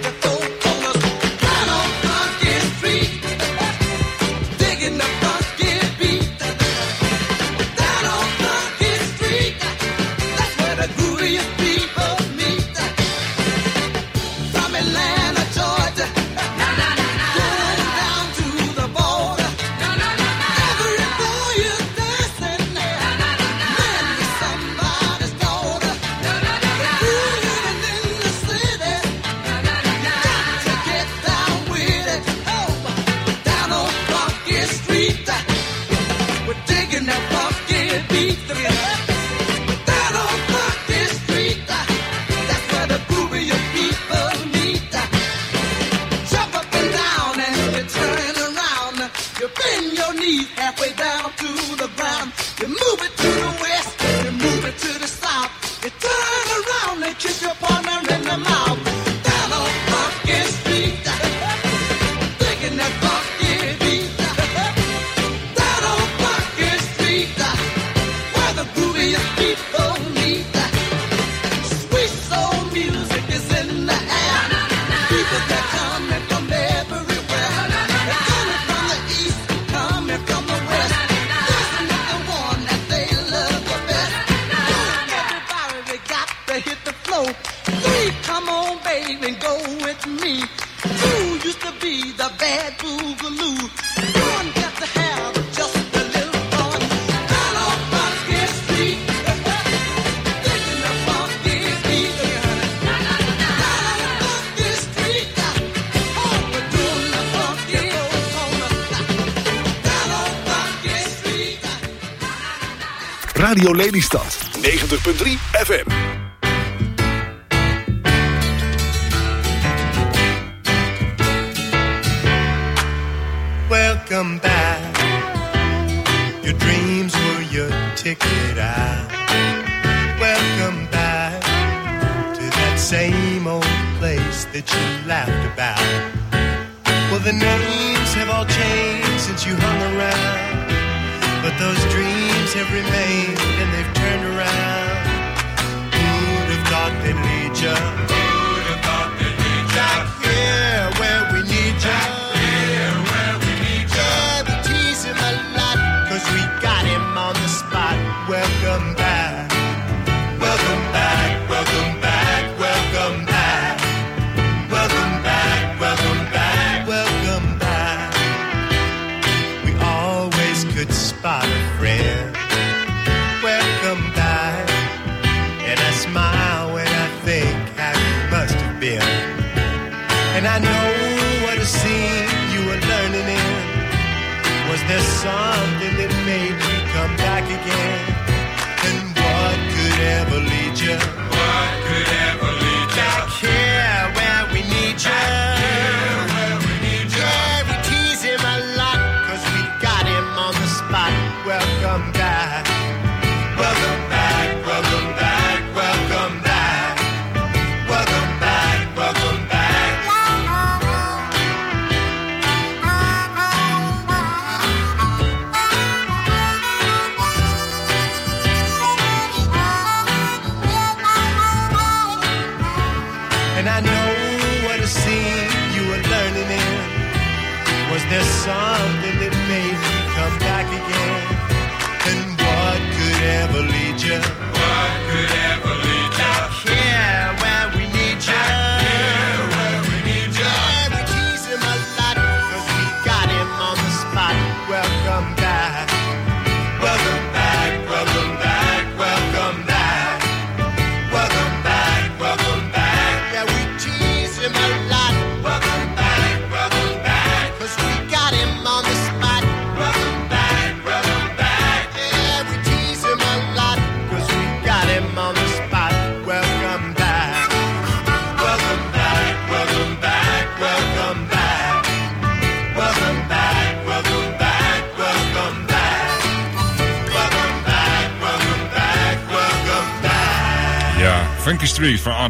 Lelystad 90.3 FM.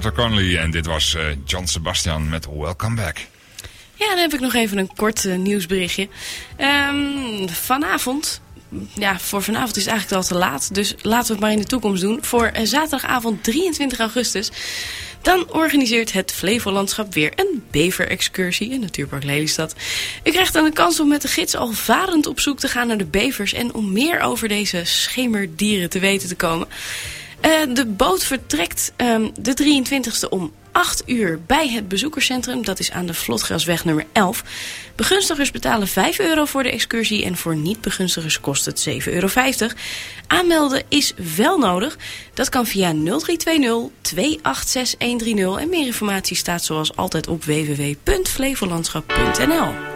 Arthur Conley. En dit was eh, John Sebastian met Welcome Back. Ja, dan heb ik nog even een kort eh, nieuwsberichtje. Ehm, vanavond, ja, voor vanavond is het eigenlijk al te laat. Dus laten we het maar in de toekomst doen. Voor eh, zaterdagavond 23 augustus. Dan organiseert het Flevolandschap weer een beverexcursie in Natuurpark Lelystad. U krijgt dan de kans om met de gids al varend op zoek te gaan naar de bevers... en om meer over deze schemerdieren te weten te komen. Eh, de boot vertrekt ehm, de 23e om 8 uur bij het bezoekerscentrum. Dat is aan de Vlotgrasweg nummer 11. Begunstigers betalen 5 euro voor de excursie en voor niet-begunstigers kost het 7,50 euro. Aanmelden is wel nodig. Dat kan via 0320 286 130 en meer informatie staat zoals altijd op www.flevolandschap.nl.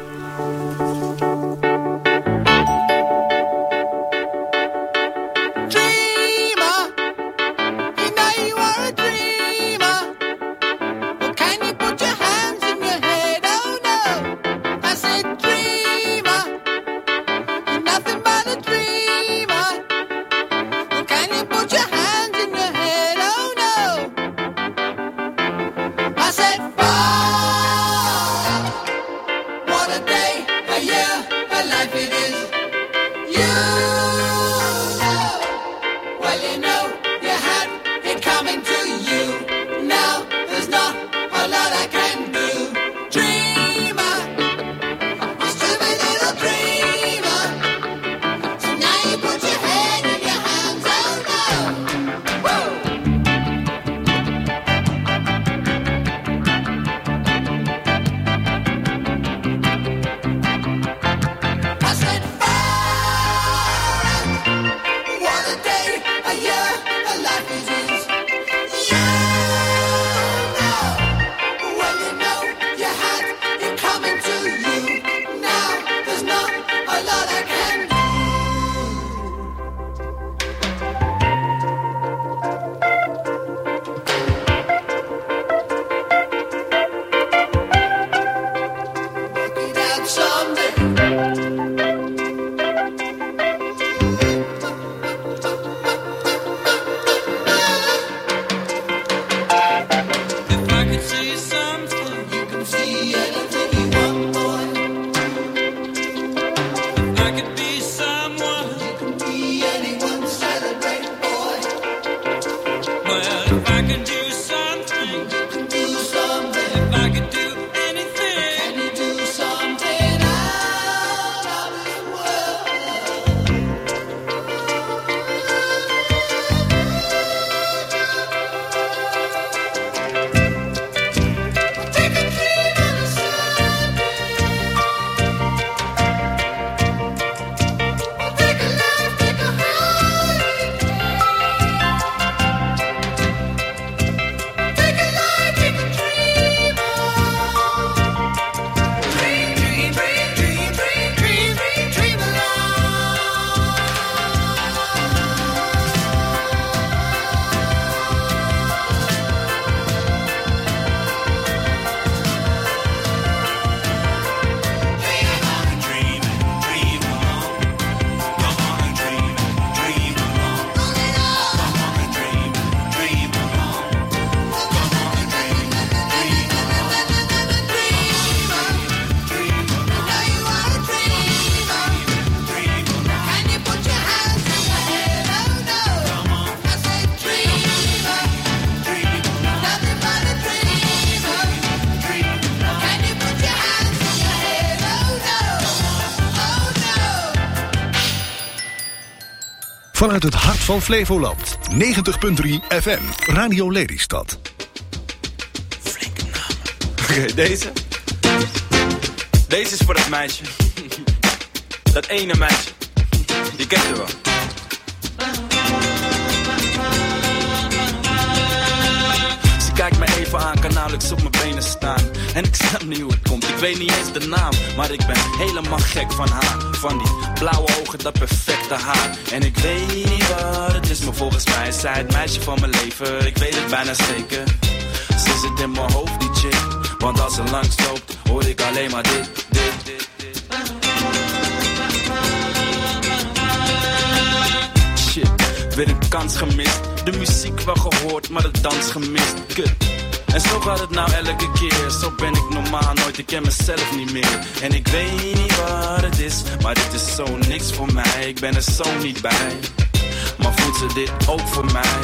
van Flevoland. 90.3 FM. Radio Lelystad. Oké, deze. Deze is voor dat meisje. Dat ene meisje. Je kent haar wel. Ze kijkt me even aan, kan nauwelijks op mijn benen staan. En ik snap niet hoe het komt, ik weet niet eens de naam. Maar ik ben helemaal gek van haar. Van die blauwe ogen, dat perfecte haar. En ik weet niet wat het is, maar volgens mij is zij het meisje van mijn leven. Ik weet het bijna zeker. Ze zit in mijn hoofd, die chick. Want als ze langs loopt, hoor ik alleen maar dit, dit. Shit, weer een kans gemist. De muziek wel gehoord, maar de dans gemist. Kut. En zo gaat het nou elke keer. Zo ben ik normaal nooit, ik ken mezelf niet meer. En ik weet niet wat het is, maar dit is zo niks voor mij. Ik ben er zo niet bij. Maar voelt ze dit ook voor mij?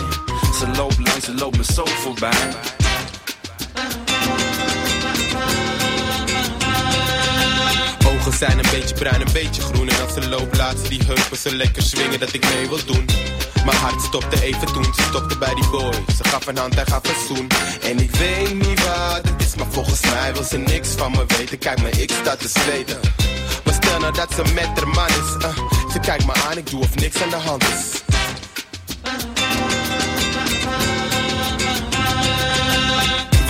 Ze loopt langs, ze loopt me zo voorbij. Ogen zijn een beetje bruin, een beetje groen. En als ze loopt, laat ze die heupen zo lekker swingen dat ik mee wil doen. Mijn hart stopte even toen, ze stopte bij die boy. Ze gaf een hand, hij gaf een zoen. En ik weet niet wat het is, maar volgens mij wil ze niks van me weten. Kijk me, ik sta te zweten. Maar stel nou dat ze met haar man is. eh, ze kijkt me aan, ik doe of niks aan de hand is.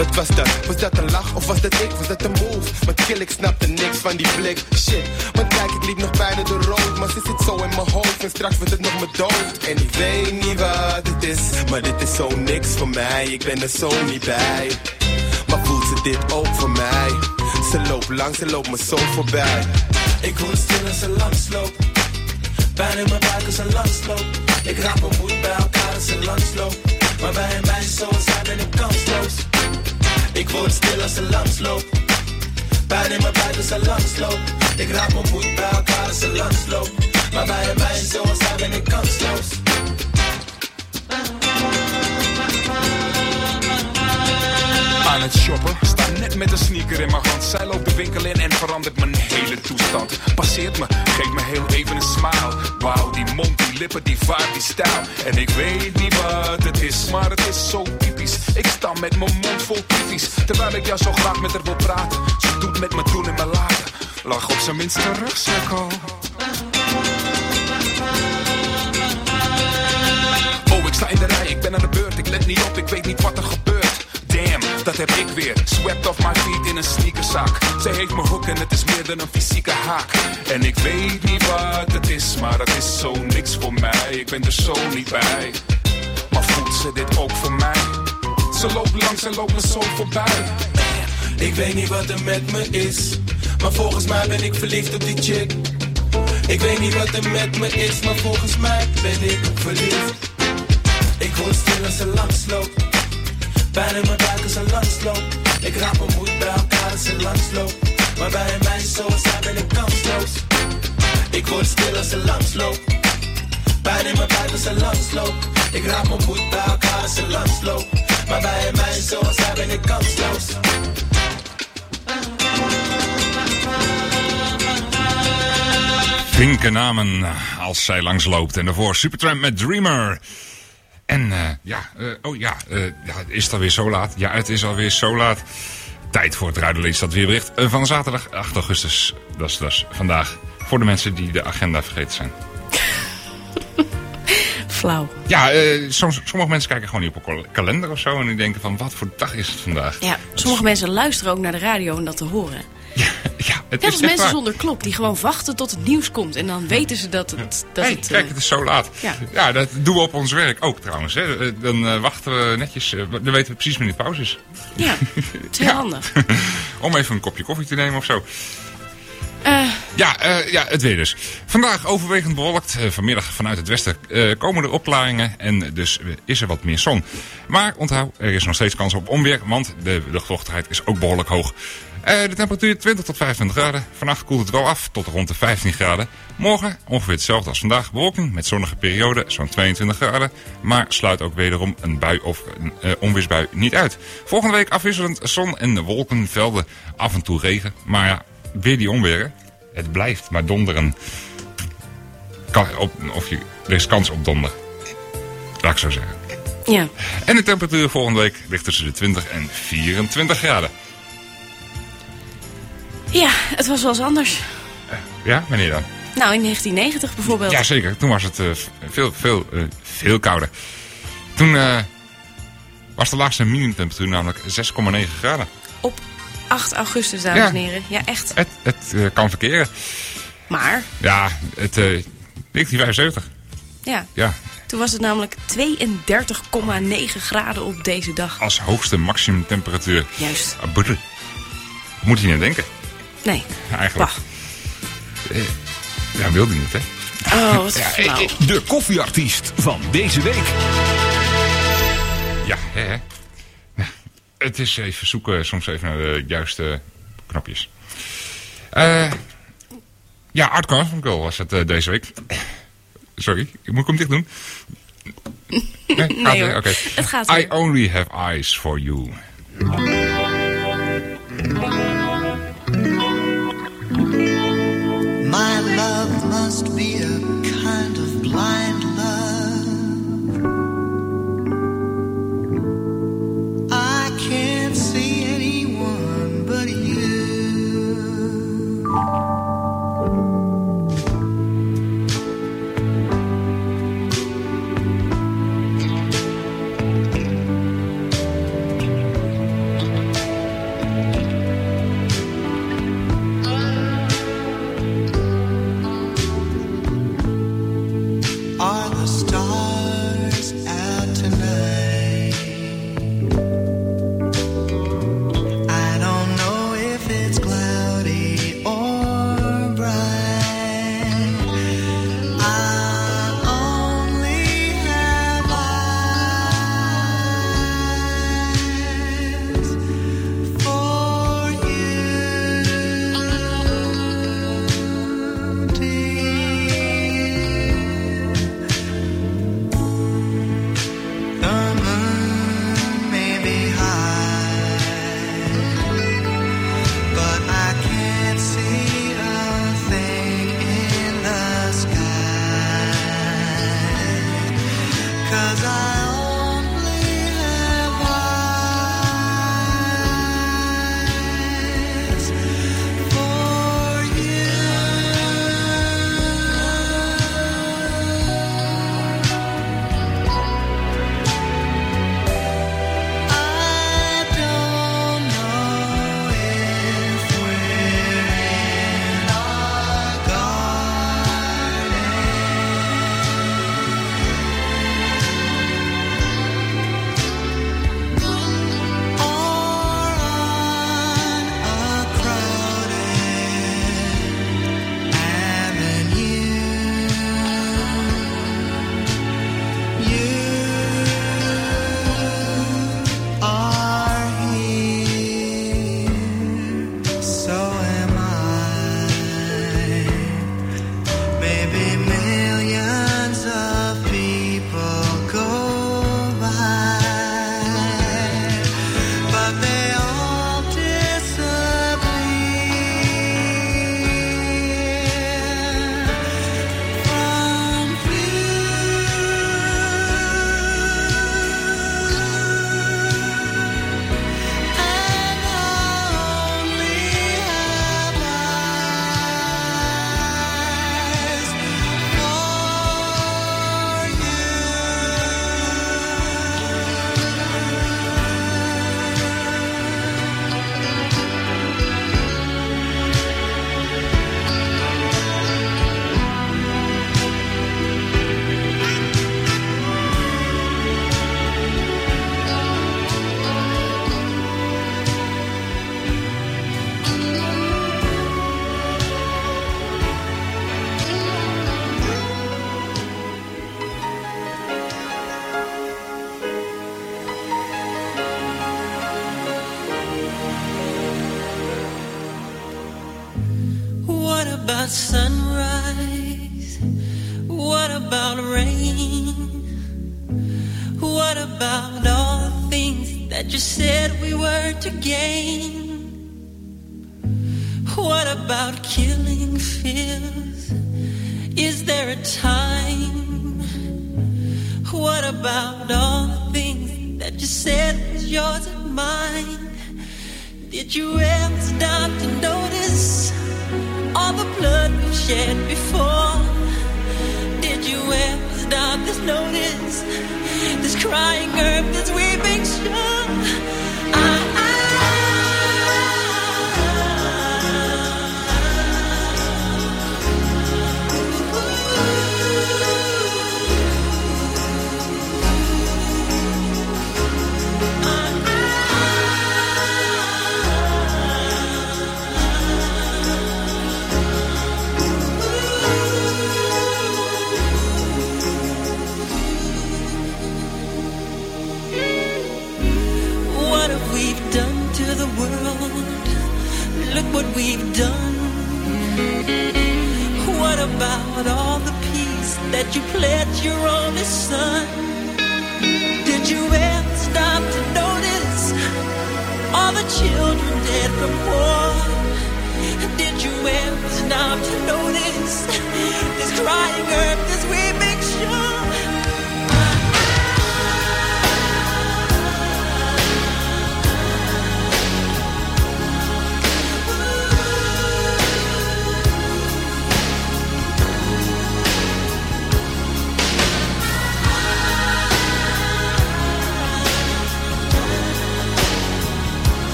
Wat was dat? Was dat een lach of was dat ik? Was dat een move? Want kill, ik snapte niks van die blik. Shit, want kijk, ik liep nog bijna de rood. Maar ze zit zo in mijn hoofd en straks wordt het nog mijn dood. En ik weet niet wat het is, maar dit is zo niks voor mij. Ik ben er zo niet bij. Maar voelt ze dit ook voor mij? Ze loopt lang, ze loopt me zo voorbij. Ik hoor stil als ze langsloopt. Pijn in mijn buik als ze langsloopt. Ik raap mijn moed bij elkaar als ze langsloopt. Maar bij een meisje zoals zij ben ik kansloos. Ik word stil als ze langsloopt. Pijn in mijn buik als ze langsloopt. Ik raap mijn moed bij elkaar als ze langsloopt. Maar bij een meisje zoals zij ben ik kansloos. Aan het shoppen, net met een sneaker in mijn hand. Zij loopt de winkel in en verandert mijn hele toestand. Passeert me, geeft me heel even een smile. Wauw, die mond, die lippen, die vibe, die stijl. En ik weet niet wat het is, maar het is zo typisch. Ik sta met mijn mond vol typisch. Terwijl ik jou zo graag met haar wil praten. Ze doet met me doen en me laten. Lach op zijn minst terug, cirkel. Oh, ik sta in de rij, ik ben aan de beurt. Ik let niet op, ik weet niet wat er gebeurt. Dat heb ik weer. Swept off my feet in een sneakerzak. Zij heeft me hoek en het is meer dan een fysieke haak. En ik weet niet wat het is, maar het is zo niks voor mij. Ik ben er zo niet bij. Maar voelt ze dit ook voor mij? Ze loopt langs en loopt me zo voorbij. Ik weet niet wat er met me is. Maar volgens mij ben ik verliefd op die chick. Ik weet niet wat er met me is. Maar volgens mij ben ik verliefd. Ik word stil als ze langsloopt. Pijn in mijn buik als ze langsloopt. Ik raap mijn moed bij elkaar als ze langsloopt. Maar bij een meisje zoals zij ben ik kansloos. Ik word stil als ze langsloopt. Pijn in mijn buik als ze langsloopt. Ik raap mijn moed bij elkaar als ze langsloopt. Maar bij een meisje zoals zij ben ik kansloos. Flinke namen als zij langsloopt. En daarvoor Supertramp met Dreamer. En eh, ja, eh, oh ja, eh, ja, is het alweer zo laat? Ja, het is alweer zo laat. Tijd voor het Ruiderlees dat weerbericht van zaterdag 8 augustus. Dat is, dat is vandaag. Voor de mensen die de agenda vergeten zijn. Flauw. Ja, soms, sommige mensen kijken gewoon niet op een kal- kalender of zo. En die denken van, wat voor dag is het vandaag? Ja, sommige mensen luisteren ook naar de radio om dat te horen. Het Net is als echt mensen waar. zonder klok, die gewoon wachten tot het nieuws komt. En dan weten ze dat het... Dat Hey, het, kijk, eh, het is zo laat. Ja. Ja, dat doen we op ons werk ook trouwens. Hè. Eh, Dan eh, wachten we netjes, dan weten we precies wanneer het pauze is. Ja, het is heel handig. Om even een kopje koffie te nemen of zo. Ja, ja, het weer dus. Vandaag overwegend bewolkt. Vanmiddag vanuit het westen komen er opklaringen en dus is er wat meer zon. Maar onthoud, er is nog steeds kans op onweer, want de luchtvochtigheid is ook behoorlijk hoog. Eh, de temperatuur 20 tot 25 graden. Vannacht koelt het wel af tot rond de 15 graden. Morgen ongeveer hetzelfde als vandaag. Bewolking met zonnige periode, zo'n 22 graden. Maar sluit ook wederom een bui of een eh, onweersbui niet uit. Volgende week afwisselend zon en wolkenvelden. Af en toe regen. Maar ja, weer die onweer. Het blijft maar donderen. kan, op, of je, er is kans op donder. Laat ik zo zeggen. Ja. En de temperatuur volgende week ligt tussen de 20 en 24 graden. Ja, het was wel eens anders. Ja, wanneer dan? Nou, in 1990 bijvoorbeeld. Jazeker, toen was het eh, veel, veel, eh, veel kouder. Toen eh, was de laagste minimumtemperatuur namelijk 6,9 graden. 8 augustus, dames Ja. en heren. Ja, echt. Het, het eh, kan verkeren. Maar, Ja, het, eh 1975. ja, Ja, toen was het namelijk 32,9 graden op deze dag. als hoogste maximumtemperatuur. Juist. Ah. Moet je niet aan denken, Nee. eigenlijk. Eh, ja, wilde niet, hè? Oh, wat Ja, flauw. eh, De koffieartiest van deze week. Ja, hè, hè. Het is even zoeken, soms even naar de juiste knopjes. Eh ja, Art Garfunkel was het eh, deze week. Sorry, moet ik hem dicht doen? Nee, Nee, hoor. Oké. Het gaat I only have eyes for you.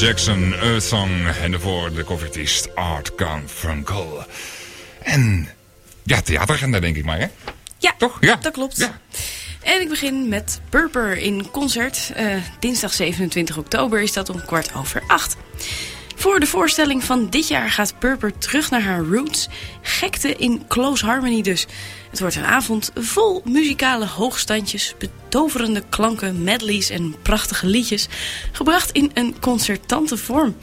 Jackson, Earth Song. En daarvoor de koffietist Art Garfunkel. En ja, theateragenda denk ik maar, hè? Ja, Toch? Ja. dat klopt. En ik begin met Purper in concert. Eh, dinsdag 27 oktober is dat om kwart over acht. Voor de voorstelling van dit jaar gaat Purper terug naar haar roots. Gekte in close harmony dus. Het wordt een avond vol muzikale hoogstandjes, betoverende klanken, medleys en prachtige liedjes. Gebracht in een concertante vorm.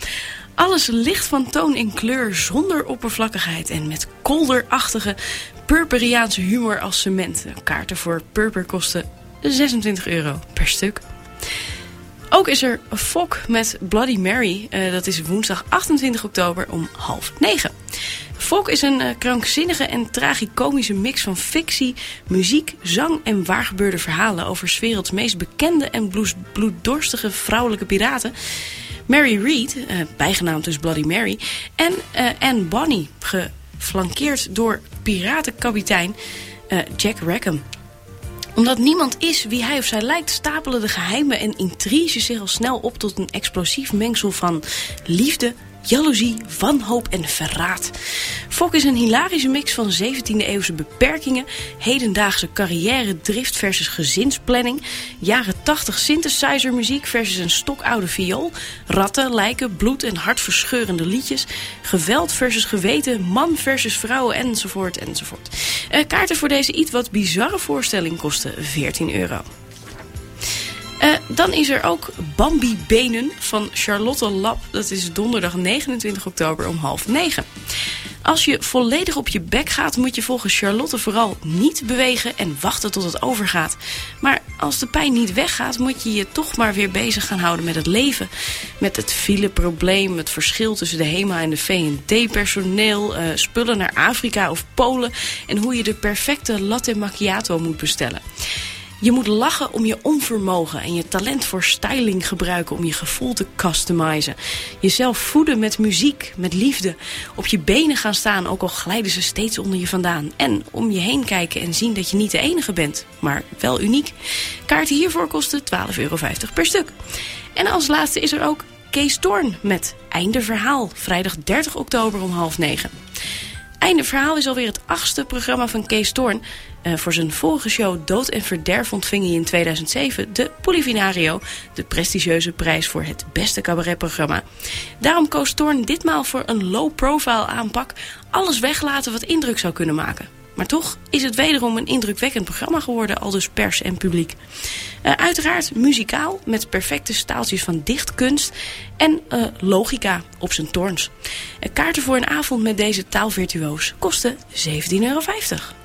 Alles licht van toon en kleur, zonder oppervlakkigheid en met kolderachtige Purperiaanse humor als cement. Kaarten voor Purper kosten 26 euro per stuk. Ook is er Fok met Bloody Mary. Eh, dat is woensdag 28 oktober om half negen. Fok is een eh, krankzinnige en tragicomische mix van fictie, muziek, zang en waargebeurde verhalen over 's werelds meest bekende en bloeddorstige vrouwelijke piraten. Mary Read, eh, bijgenaamd dus Bloody Mary, en eh, Anne Bonny, geflankeerd door piratenkapitein Jack Rackham omdat niemand is wie hij of zij lijkt, stapelen de geheimen en intriges zich al snel op tot een explosief mengsel van liefde, jaloezie, wanhoop en verraad. Fok is een hilarische mix van 17e-eeuwse beperkingen, hedendaagse carrière drift versus gezinsplanning, jaren 80 synthesizer muziek versus een stokoude viool, ratten, lijken, bloed en hartverscheurende liedjes, geweld versus geweten, man versus vrouw enzovoort enzovoort. Eh, kaarten voor deze iets wat bizarre voorstelling kosten 14 euro. Eh, dan is er ook Bambi Benen van Charlotte Lab. Dat is donderdag 29 oktober om half negen. Als je volledig op je bek gaat, moet je volgens Charlotte vooral niet bewegen en wachten tot het overgaat. Maar als de pijn niet weggaat, moet je je toch maar weer bezig gaan houden met het leven. Met het fileprobleem, het verschil tussen de HEMA en de V&D-personeel, eh, spullen naar Afrika of Polen en hoe je de perfecte latte macchiato moet bestellen. Je moet lachen om je onvermogen en je talent voor styling gebruiken om je gevoel te customizen. Jezelf voeden met muziek, met liefde. Op je benen gaan staan, ook al glijden ze steeds onder je vandaan. En om je heen kijken en zien dat je niet de enige bent, maar wel uniek. Kaarten hiervoor kosten 12,50 euro per stuk. En als laatste is er ook Kees Toorn met Einde Verhaal, vrijdag 30 oktober om half negen. Einde Verhaal is alweer het achtste programma van Kees Toorn. Eh, voor zijn vorige show Dood en Verderf ontving hij in 2007 de Polivinario, de prestigieuze prijs voor het beste cabaretprogramma. Daarom koos Toorn ditmaal voor een low-profile aanpak, alles weglaten wat indruk zou kunnen maken. Maar toch is het wederom een indrukwekkend programma geworden, al dus pers en publiek. Eh, uiteraard muzikaal, met perfecte staaltjes van dichtkunst en eh, logica op zijn toorns. Eh, kaarten voor een avond met deze taalvirtuoos kosten 17,50 euro.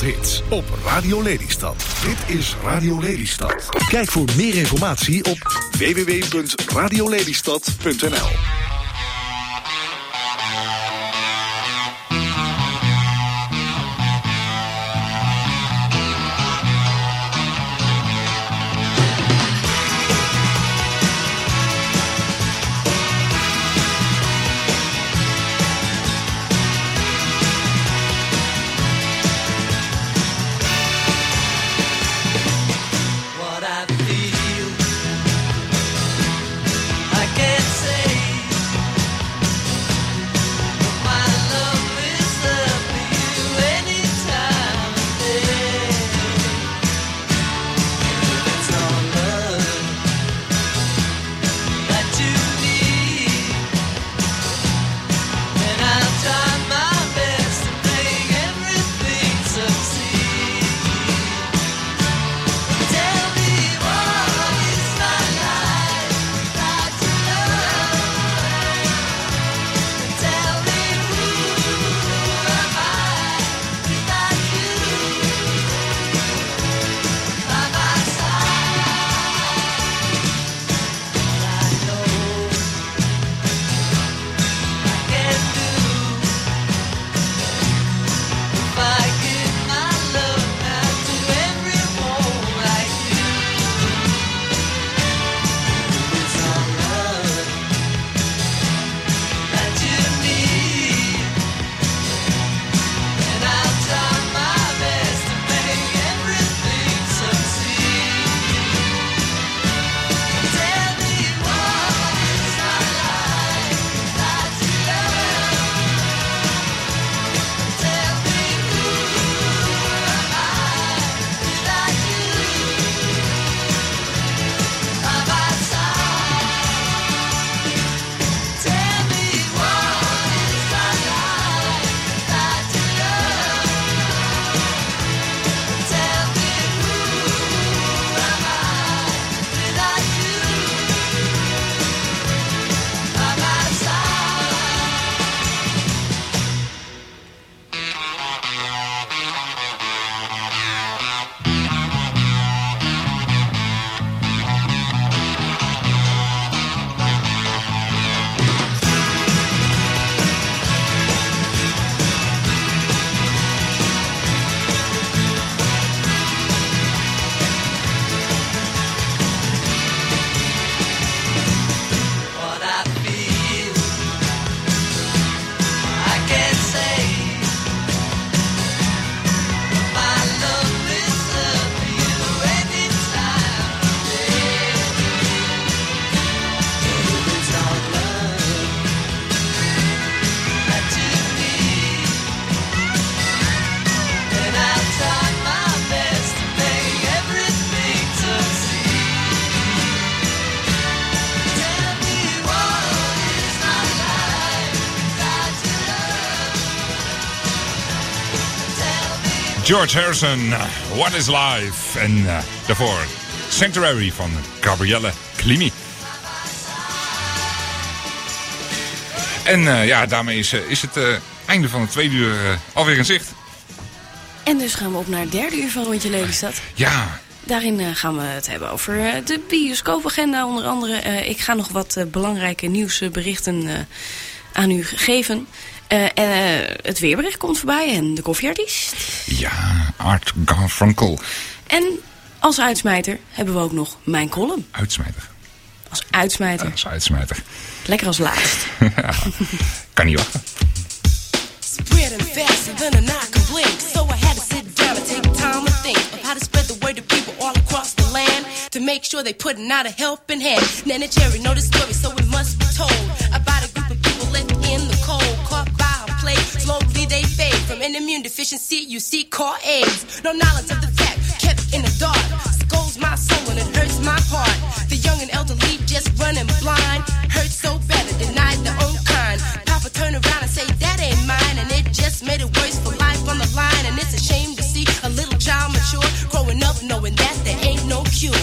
Wereldhits op Radio Lelystad. Dit is Radio Lelystad. Kijk voor meer informatie op www.radiolelystad.nl George Harrison, What is Life? En eh, daarvoor Sanctuary van Gabrielle Climi. En eh, ja, daarmee is, is het einde van het tweede uur alweer in zicht. En dus gaan we op naar het derde uur van Rondje Lelystad. Ja, Daarin gaan we het hebben over de bioscoopagenda onder andere. Ik ga nog wat belangrijke nieuwsberichten aan u geven. En, het weerbericht komt voorbij en de koffieartiest. Art Garfunkel. En als uitsmijter hebben we ook nog mijn column. Uitsmijter. Als uitsmijter. Als uitsmijter. Lekker als laatst. ja, kan niet wachten. spreading faster than an eye can blink. So I had to sit down and take time to think of how to spread the word to people all across the land to make sure they putting out a helping hand. Nana Cherry know the story, so it must be told about Slowly they fade from an immune deficiency. You see, caught AIDS. No knowledge of the fact, kept in the dark. Scolds my soul and it hurts my heart. The young and elderly just running blind. Hurt so bad it denied their own kind. Papa turn around and say that ain't mine, and it just made it worse for life on the line. And it's a shame to see a little child mature, growing up knowing that there ain't no cure.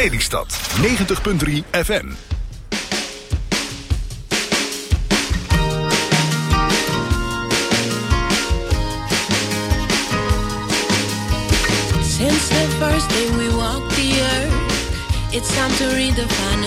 Lelystad 90.3 FM. Since the first day we walked the earth, it's time to redefine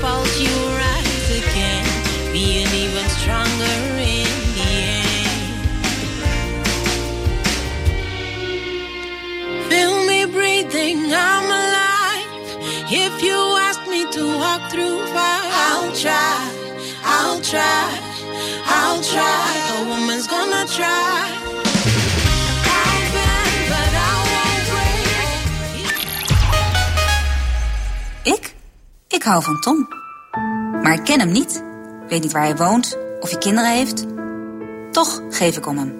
falls, you rise again, being even stronger in the end. Feel me breathing, I'm alive. If you ask me to walk through fire, I'll try, I'll try, I'll try. A woman's gonna try. Ik hou van Tom. Maar ik ken hem niet. Weet niet waar hij woont of hij kinderen heeft. Toch geef ik om hem.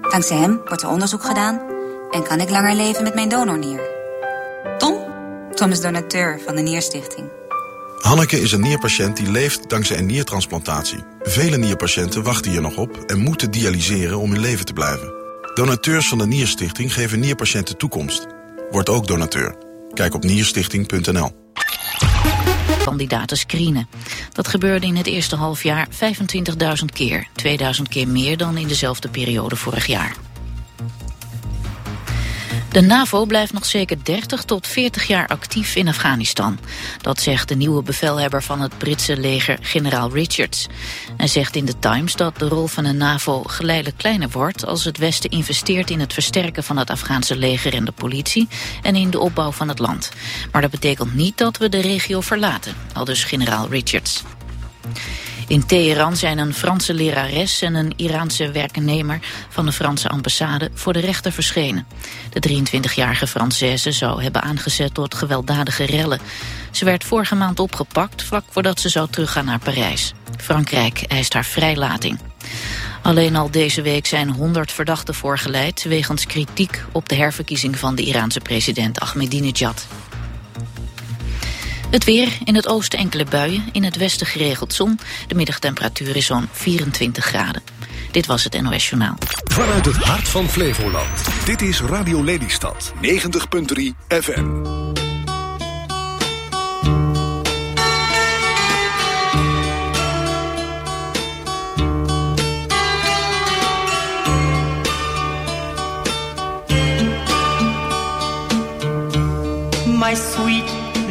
Dankzij hem wordt er onderzoek gedaan en kan ik langer leven met mijn donornier. Tom? Tom is donateur van de Nierstichting. Hanneke is een nierpatiënt die leeft dankzij een niertransplantatie. Vele nierpatiënten wachten hier nog op en moeten dialyseren om in leven te blijven. Donateurs van de Nierstichting geven nierpatiënten toekomst. Word ook donateur. Kijk op nierstichting.nl. kandidaten screenen. Dat gebeurde in het eerste halfjaar 25.000 keer, 2000 keer meer dan in dezelfde periode vorig jaar. De NAVO blijft nog zeker 30 tot 40 jaar actief in Afghanistan. Dat zegt de nieuwe bevelhebber van het Britse leger, generaal Richards. Hij zegt in de Times dat de rol van de NAVO geleidelijk kleiner wordt... als het Westen investeert in het versterken van het Afghaanse leger en de politie... en in de opbouw van het land. Maar dat betekent niet dat we de regio verlaten, aldus generaal Richards. In Teheran zijn een Franse lerares en een Iraanse werknemer van de Franse ambassade voor de rechter verschenen. De 23-jarige Française zou hebben aangezet tot gewelddadige rellen. Ze werd vorige maand opgepakt vlak voordat ze zou teruggaan naar Parijs. Frankrijk eist haar vrijlating. Alleen al deze week zijn 100 verdachten voorgeleid wegens kritiek op de herverkiezing van de Iraanse president Ahmadinejad. Het weer, in het oosten enkele buien, in het westen geregeld zon. De middagtemperatuur is zo'n 24 graden. Dit was het NOS Journaal. Vanuit het hart van Flevoland. Dit is Radio Lelystad. 90.3 FM.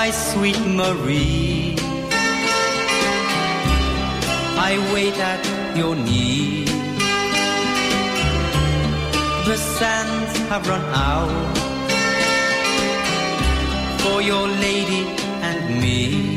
My sweet Marie, I wait at your knee. The sands have run out for your lady and me.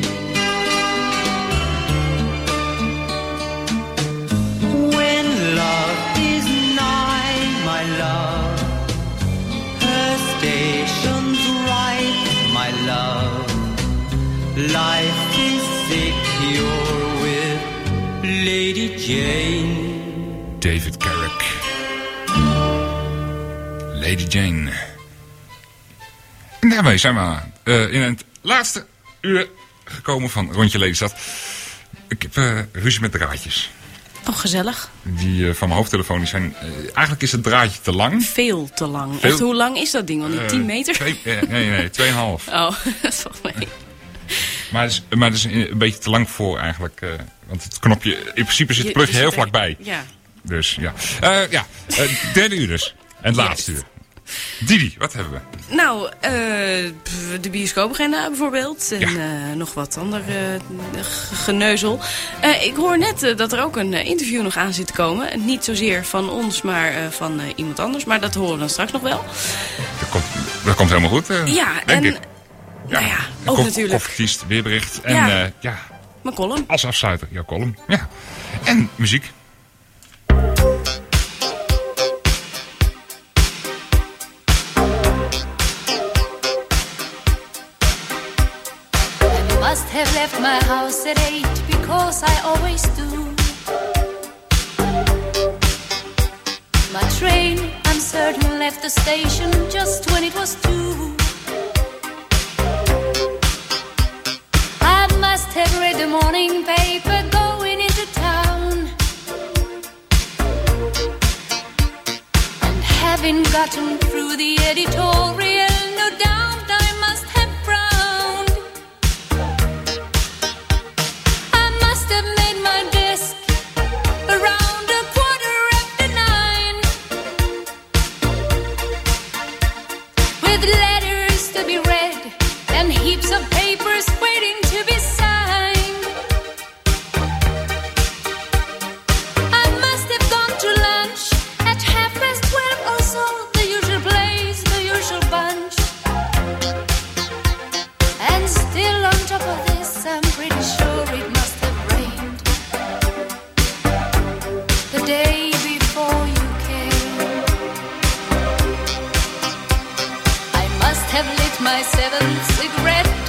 Life is secure with Lady Jane. David Carrick. Lady Jane. En daarmee zijn we eh, in het laatste uur gekomen van Rondje Lelystad. Ik heb eh, ruzie met draadjes. Oh, gezellig. Die eh, van mijn hoofdtelefoon die zijn... eigenlijk is het draadje te lang. Veel te lang. Veel- Echt, hoe lang is dat ding? Al niet Eh, 10 meter? twee- nee, nee, 2,5. Oh, dat valt mee. Maar het is, maar het is een beetje te lang voor eigenlijk. eh, want het knopje, in principe zit het Je- plugje je heel vlakbij. Ja. Dus ja. Eh, ja, eh, derde uur dus. En het laatste uur. Didi, wat hebben we? Nou, de bioscoopagenda bijvoorbeeld. En nog wat ander geneuzel. Ik hoor net dat er ook een interview nog aan zit te komen. Niet zozeer van ons, maar van iemand anders. Maar dat horen we dan straks nog wel. Dat komt, dat komt helemaal goed. Ja, denk en ik. Nou ja, ook Kof- natuurlijk Koffietiest, weerbericht. En Ja. ja, ja mijn column. als afsluiter, jouw column. Ja. En muziek. Must have left my house at eight because I always do. My train, I'm certain, left the station just when it was two. I must have read the morning paper going into town. And having gotten through the editorial,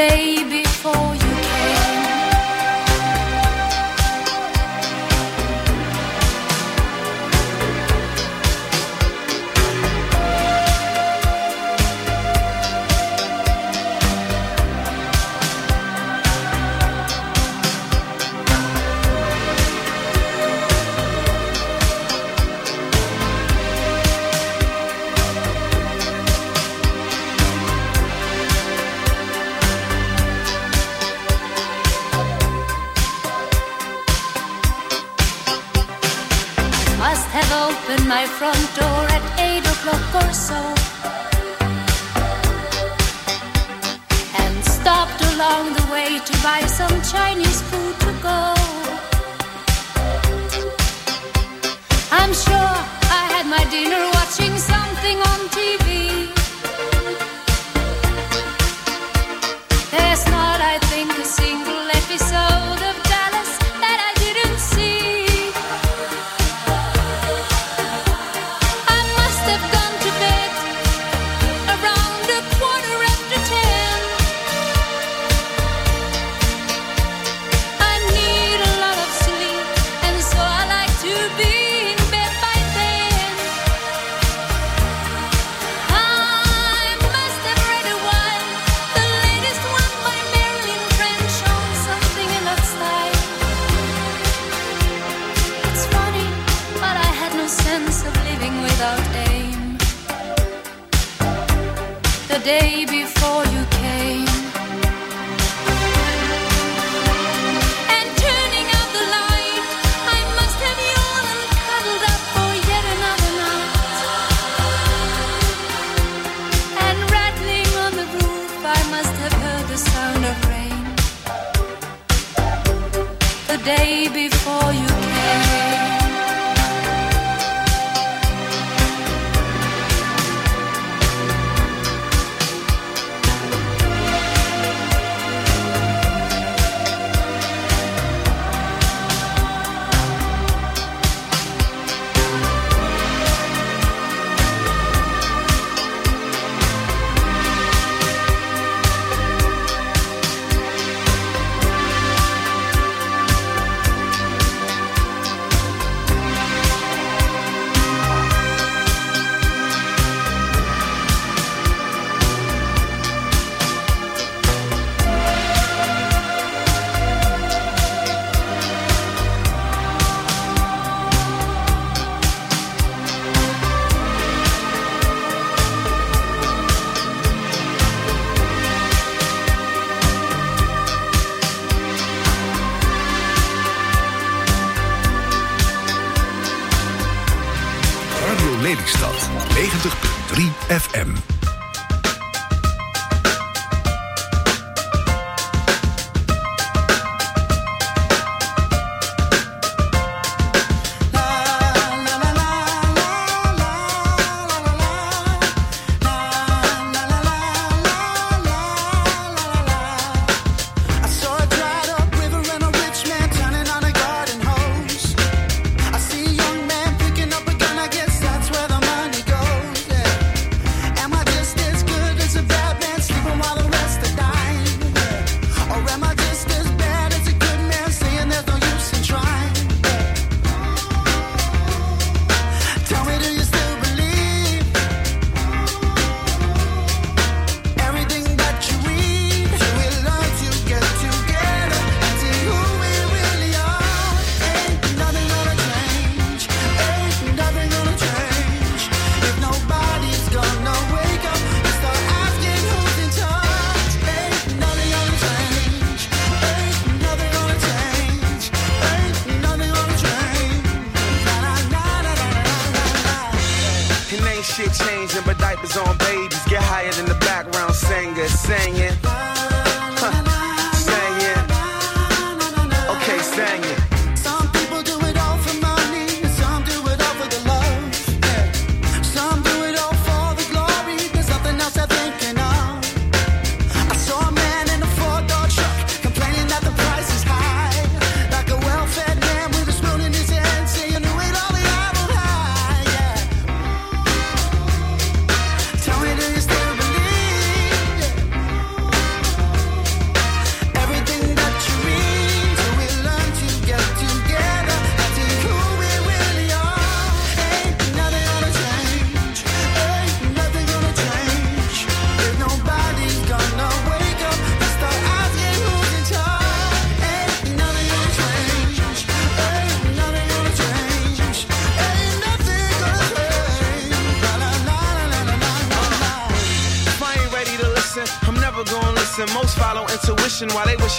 baby. front door.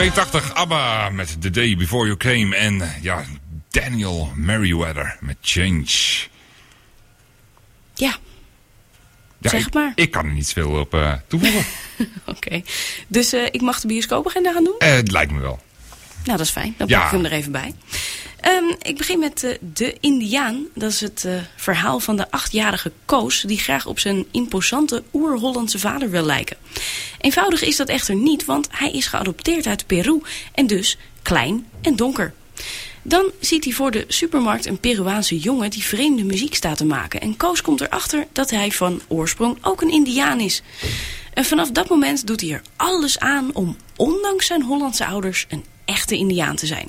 1982, ABBA met The Day Before You Came. En ja, Daniel Merriweather met Change. Ja, Ja, Zeg ik, maar. Ik kan er niet veel op eh, toevoegen. oké. Dus eh, ik mag de bioscoopagenda gaan doen? Eh, het lijkt me wel. Nou, dat is fijn. Dan Ja. pak ik hem er even bij. Ehm, ik begin met De Indiaan. Dat is het verhaal van de achtjarige Koos... die graag op zijn imposante oer-Hollandse vader wil lijken. Eenvoudig is dat echter niet, want hij is geadopteerd uit Peru... en dus klein en donker. Dan ziet hij voor de supermarkt een Peruaanse jongen... die vreemde muziek staat te maken. En Koos komt erachter dat hij van oorsprong ook een Indiaan is... En vanaf dat moment doet hij er alles aan om, ondanks zijn Hollandse ouders, een echte Indiaan te zijn.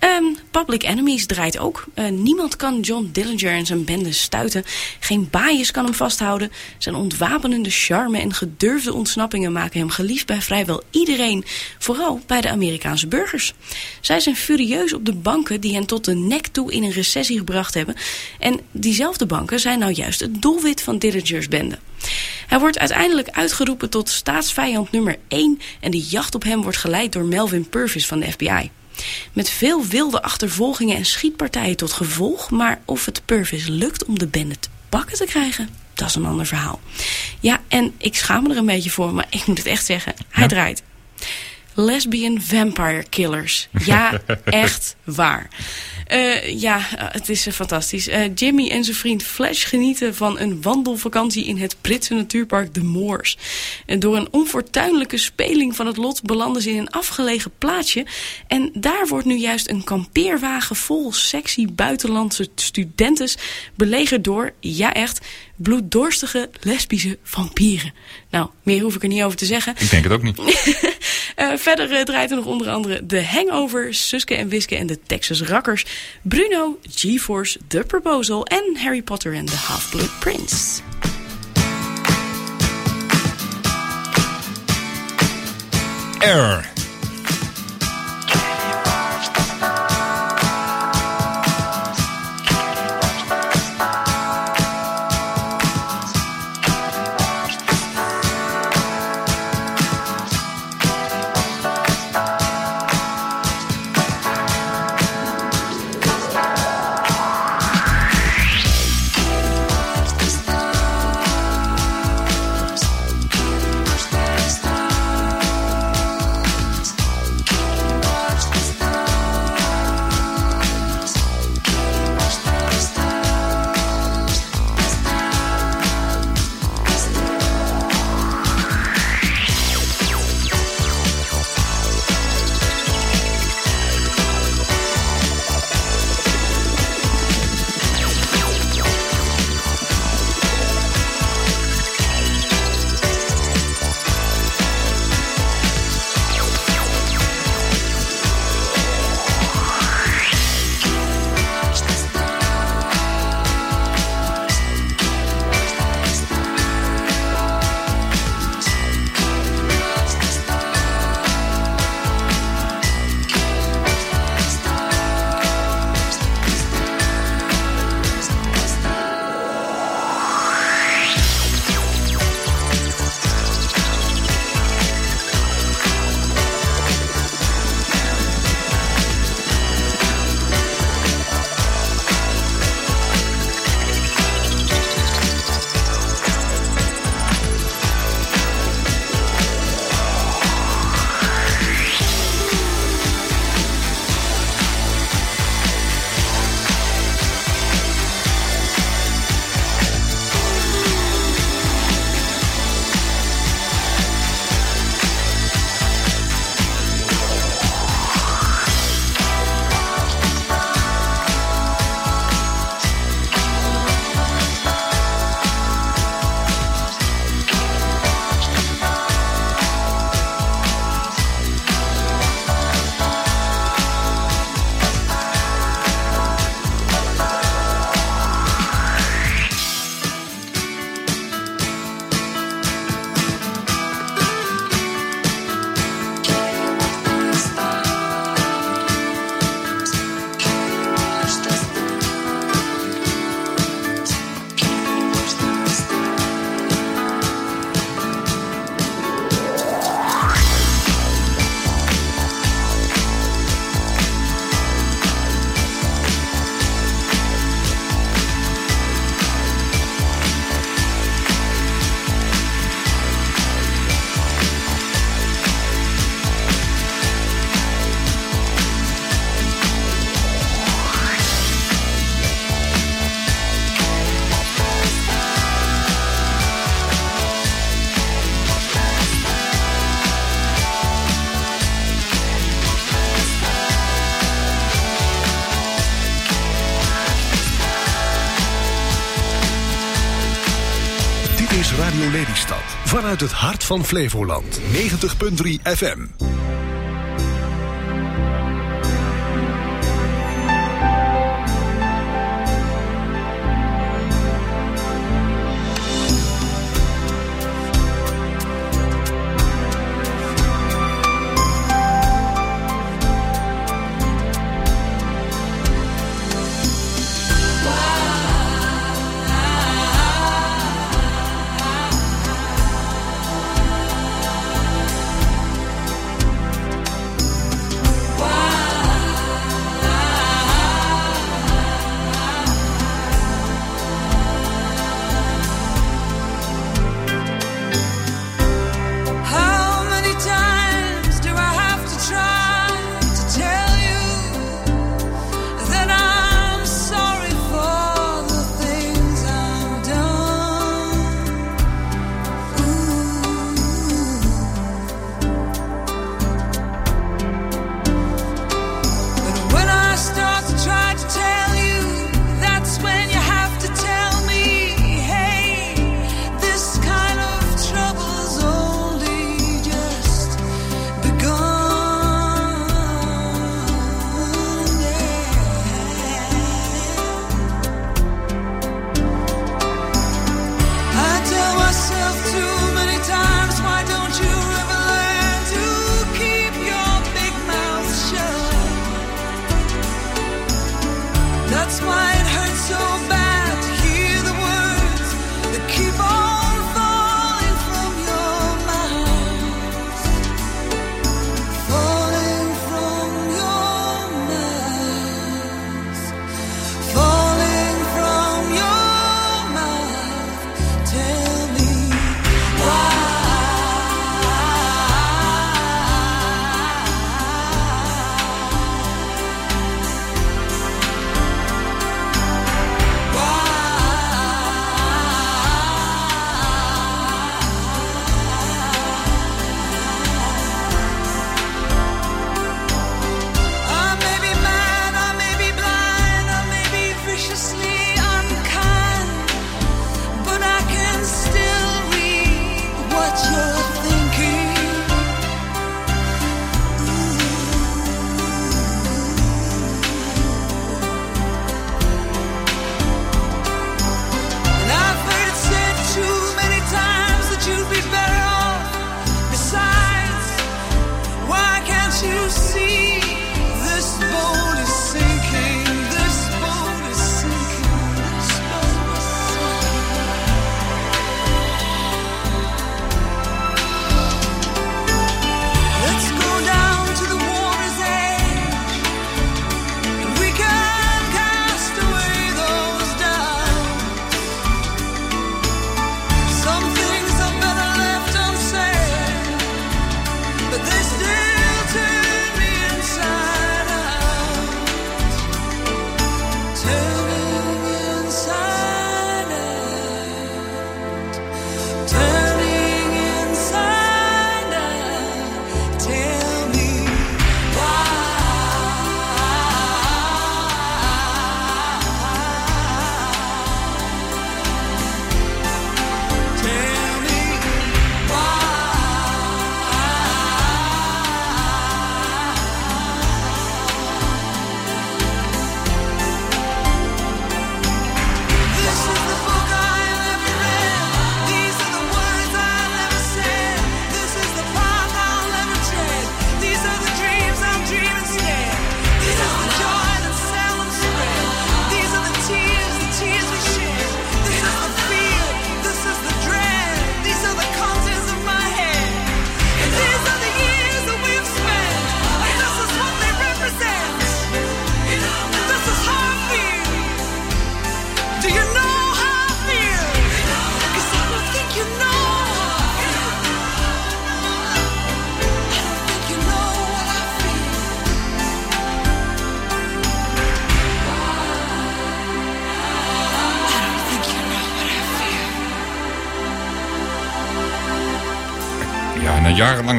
Ehm, Public Enemies draait ook. Eh, niemand kan John Dillinger en zijn bende stuiten. Geen baaiers kan hem vasthouden. Zijn ontwapenende charme en gedurfde ontsnappingen maken hem geliefd bij vrijwel iedereen. Vooral bij de Amerikaanse burgers. Zij zijn furieus op de banken die hen tot de nek toe in een recessie gebracht hebben. En diezelfde banken zijn nou juist het doelwit van Dillingers bende. Hij wordt uiteindelijk uitgeroepen tot staatsvijand nummer 1 en de jacht op hem wordt geleid door Melvin Purvis van de FBI. Met veel wilde achtervolgingen en schietpartijen tot gevolg, maar of het Purvis lukt om de bende te pakken te krijgen, dat is een ander verhaal. Ja, en ik schaam me er een beetje voor, maar ik moet het echt zeggen, hij draait. Lesbian Vampire Killers. Ja, echt waar. Eh, ja, eh, het is eh, fantastisch. Eh, Jimmy en zijn vriend Flash genieten van een wandelvakantie in het Britse natuurpark De Moors. En door een onfortuinlijke speling van het lot belanden ze in een afgelegen plaatsje. En daar wordt nu juist een kampeerwagen vol sexy buitenlandse studentes belegerd door, ja echt, bloeddorstige lesbische vampieren. Nou, meer hoef ik er niet over te zeggen. Ik denk het ook niet. Eh, verder eh, draait er nog onder andere The Hangover, Suske en Wiske en de Texas Rakkers, Bruno, GeForce, The Proposal en Harry Potter and the Half-Blood Prince. Air. Het hart van Flevoland. 90.3 FM.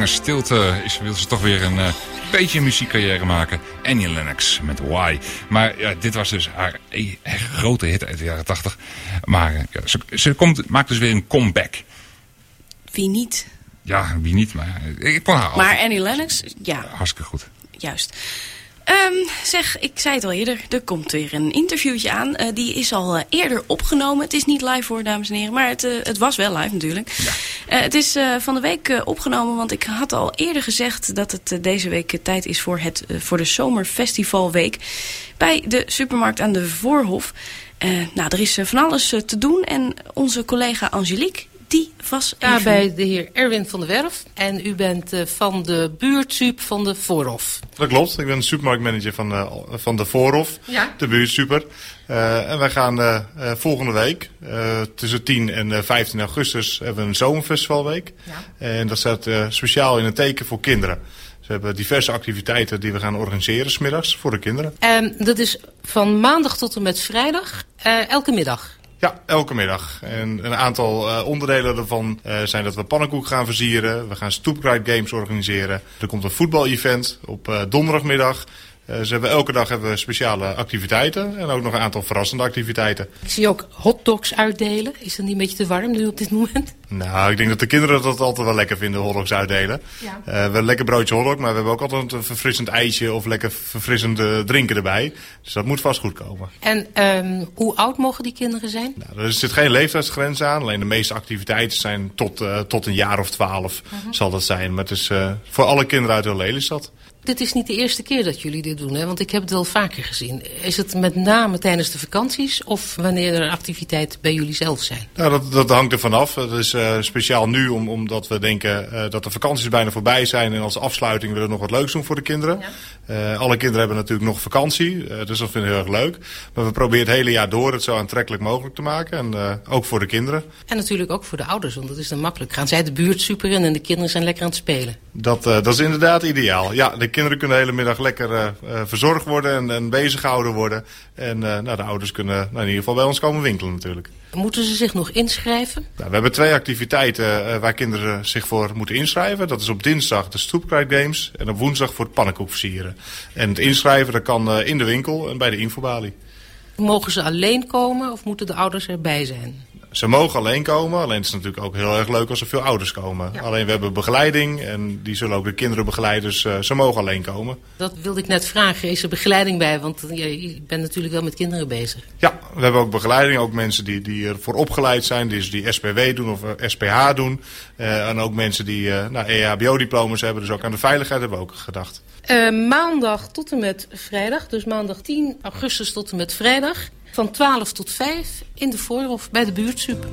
Stilte is, wil ze toch weer een eh, beetje muziekcarrière maken. Annie Lennox met Why. Maar ja, dit was dus haar e- grote hit uit de jaren 80. Maar eh, ja, ze, ze komt, maakt dus weer een comeback. wie niet? Ja, wie niet, maar ik vond haar Maar altijd Annie Lennox, ja, hartstikke goed. juist. Ehm, zeg, ik zei het al eerder, er komt weer een interviewtje aan. Eh, die is al eh, eerder opgenomen. Het is niet live voor, dames en heren, maar het, eh, het was wel live natuurlijk. Eh, het is eh, van de week eh, opgenomen, want ik had al eerder gezegd dat het eh, deze week eh, tijd is voor, het, eh, voor de Zomerfestivalweek bij de supermarkt aan de Voorhof. Eh, nou, er is eh, van alles eh, te doen en onze collega Angelique, die was Ja, even... bij de heer Erwin van der Werf. En u bent eh, van de buurtsup van de Voorhof. Dat klopt. Ik ben de supermarktmanager van, eh, van de Voorhof, Ja. de buurtsuper. Eh, en wij gaan eh, eh, volgende week, tussen 10 en eh, 15 augustus, hebben we een zomerfestivalweek. En dat staat speciaal in het teken voor kinderen. Ze hebben diverse activiteiten die we gaan organiseren, smiddags, voor de kinderen. En dat is van maandag tot en met vrijdag, elke middag. Ja, elke middag. En een aantal onderdelen daarvan zijn dat we pannenkoek gaan versieren. We gaan stoepride games organiseren. Er komt een voetbal-event op donderdagmiddag. Eh, dus hebben elke dag hebben we speciale activiteiten. En ook nog een aantal verrassende activiteiten. Ik zie ook hotdogs uitdelen. Is dat niet een beetje te warm nu op dit moment? Nou, ik denk dat de kinderen dat altijd wel lekker vinden, hotdogs uitdelen. Ja. Eh, we hebben een lekker broodje hotdog, maar we hebben ook altijd een verfrissend ijsje of lekker verfrissende drinken erbij. Dus dat moet vast goed komen. En ehm, hoe oud mogen die kinderen zijn? Nou, er zit geen leeftijdsgrens aan. Alleen de meeste activiteiten zijn tot, eh, tot een jaar of twaalf Mhm. zal dat zijn. Maar het is voor alle kinderen uit heel Lelystad. Dit is niet de eerste keer dat jullie dit doen, hè? want ik heb het wel vaker gezien. Is het met name tijdens de vakanties of wanneer er activiteiten bij jullie zelf zijn? Nou, dat, dat hangt er vanaf. Het is eh, speciaal nu om, omdat we denken eh, dat de vakanties bijna voorbij zijn. En als afsluiting willen we nog wat leuks doen voor de kinderen. Eh, alle kinderen hebben natuurlijk nog vakantie, dus dat vinden we heel erg leuk. Maar we proberen het hele jaar door het zo aantrekkelijk mogelijk te maken. En ook voor de kinderen. En natuurlijk ook voor de ouders, want dat is dan makkelijk. Gaan zij de buurt super in en de kinderen zijn lekker aan het spelen. Dat, eh, dat is inderdaad ideaal. Ja, de kinderen kunnen de hele middag lekker eh, verzorgd worden en, en bezig gehouden worden. En nou, de ouders kunnen nou, in ieder geval bij ons komen winkelen natuurlijk. Moeten ze zich nog inschrijven? Nou, we hebben twee activiteiten waar kinderen zich voor moeten inschrijven. Dat is op dinsdag de Stoepkrijt Games en op woensdag voor het pannenkoek versieren. En het inschrijven dat kan in de winkel en bij de infobalie. Mogen ze alleen komen of moeten de ouders erbij zijn? Ze mogen alleen komen, alleen het is natuurlijk ook heel erg leuk als er veel ouders komen. Alleen we hebben begeleiding en die zullen ook de kinderen begeleiden, dus eh, ze mogen alleen komen. Dat wilde ik net vragen. Is er begeleiding bij? Want ja, je bent natuurlijk wel met kinderen bezig. Ja, we hebben ook begeleiding, ook mensen die, die ervoor opgeleid zijn, die, die SPW doen of eh, SPH doen. Eh, en ook mensen die eh nou, EHBO-diploma's hebben, dus ook aan de veiligheid hebben we ook gedacht. Eh, maandag tot en met vrijdag, dus maandag 10 augustus tot en met vrijdag. Van 12 tot 5 in de voorhof bij de buurtsup.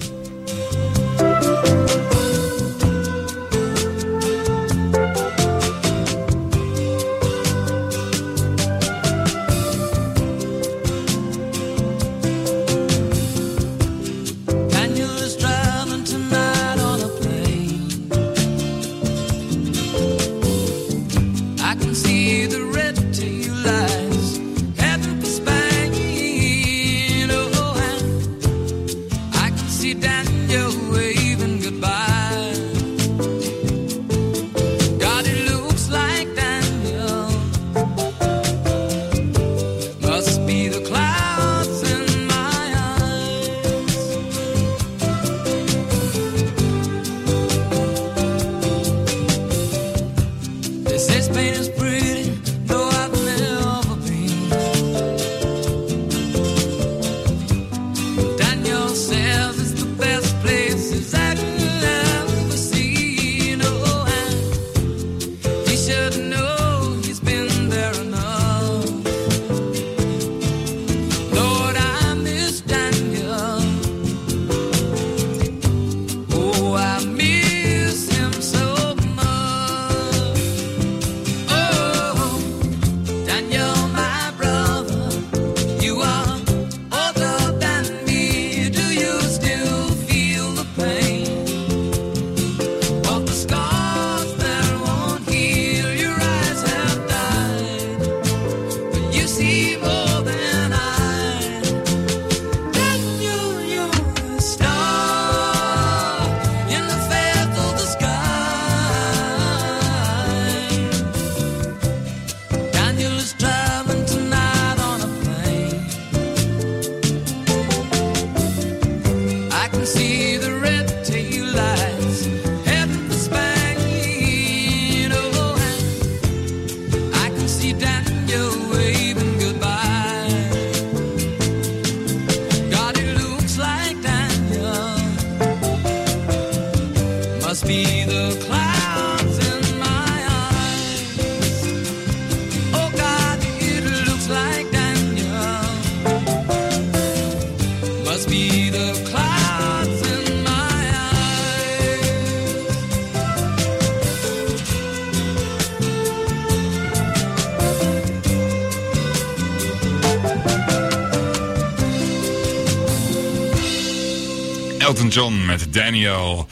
Met Daniel.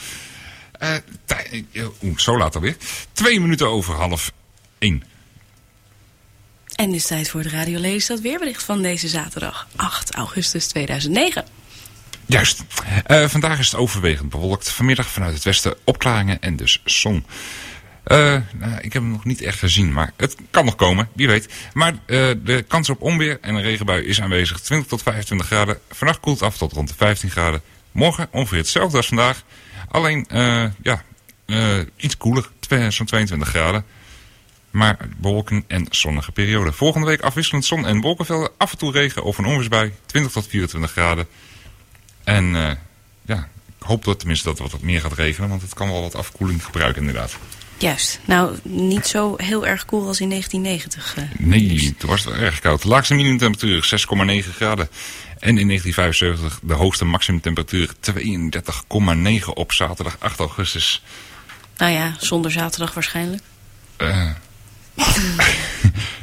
Eh, eh, Oeh, zo laat alweer. Twee minuten over half één. En het is tijd voor het Radio Lelystad weerbericht van deze zaterdag, 8 augustus 2009. Juist. Eh, vandaag is het overwegend bewolkt. Vanmiddag vanuit het westen opklaringen en dus zon. Nou, ik heb hem nog niet echt gezien, maar het kan nog komen, wie weet. Maar de kans op onweer en een regenbui is aanwezig. 20 tot 25 graden. Vannacht koelt af tot rond de 15 graden. Morgen ongeveer hetzelfde als vandaag. Alleen, eh, ja, eh, iets koeler. Zo'n 22 graden. Maar bewolking en zonnige periode. Volgende week afwisselend zon en wolkenvelden. Af en toe regen of een onweersbui. 20 tot 24 graden. En eh, ja, ik hoop dat tenminste dat het wat meer gaat regenen. Want het kan wel wat afkoeling gebruiken inderdaad. Juist. Nou, niet zo heel erg koel als in 1990. eh. Nee, toen was het wel erg koud. De laagste minimumtemperatuur 6,9 graden. En in 1975 de hoogste maximumtemperatuur 32,9 op zaterdag 8 augustus. Nou ja, zonder zaterdag waarschijnlijk. Eh,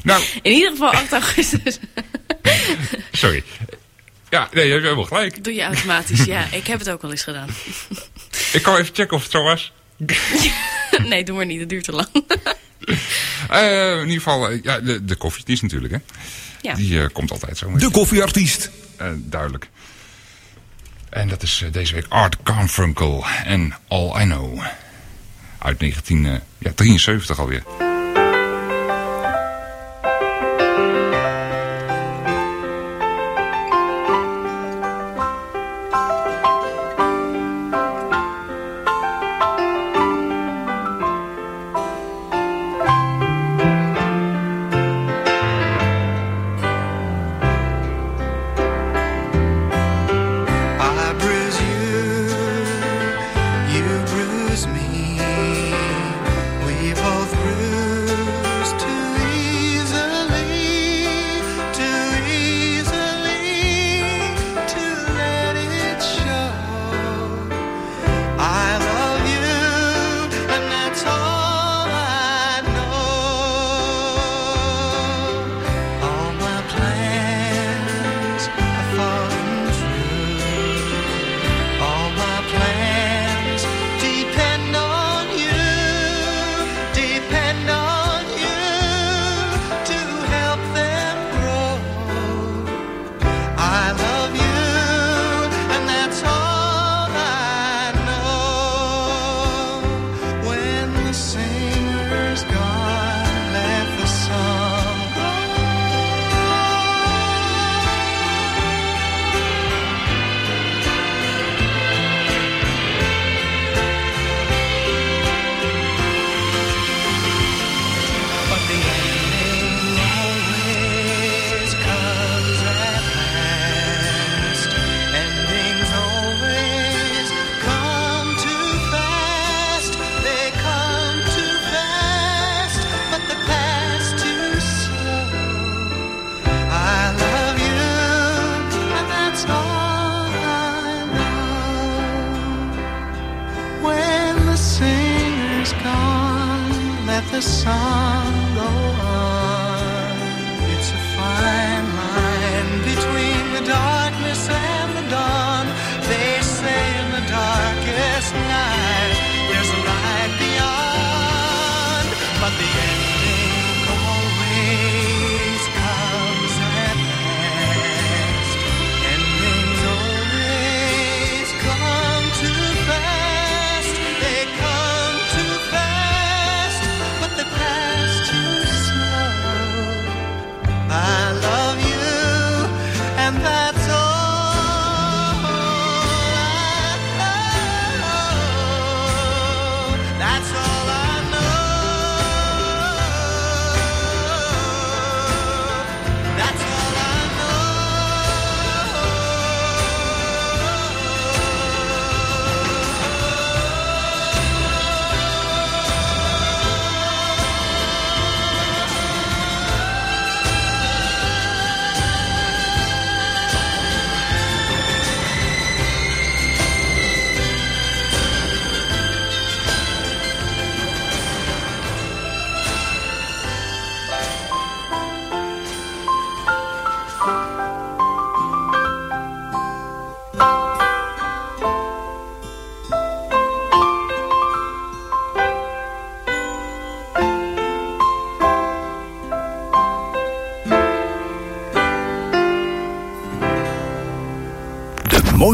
nou, In ieder geval 8 augustus. sorry. Ja, nee, je hebt helemaal gelijk. Doe je automatisch. Ja, ik heb het ook al eens gedaan. Ik kan even checken of het zo was. nee, doe maar niet. Het duurt te lang. Eh, in ieder geval, eh, ja, de, de is natuurlijk, hè. Ja. Die eh, komt altijd zo. De koffieartiest. Eh, duidelijk. En dat is eh, deze week Art Garfunkel en All I Know. Uit 1973 alweer.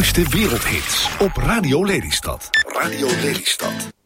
Mooiste wereldhits op Radio Lelystad. Radio Lelystad.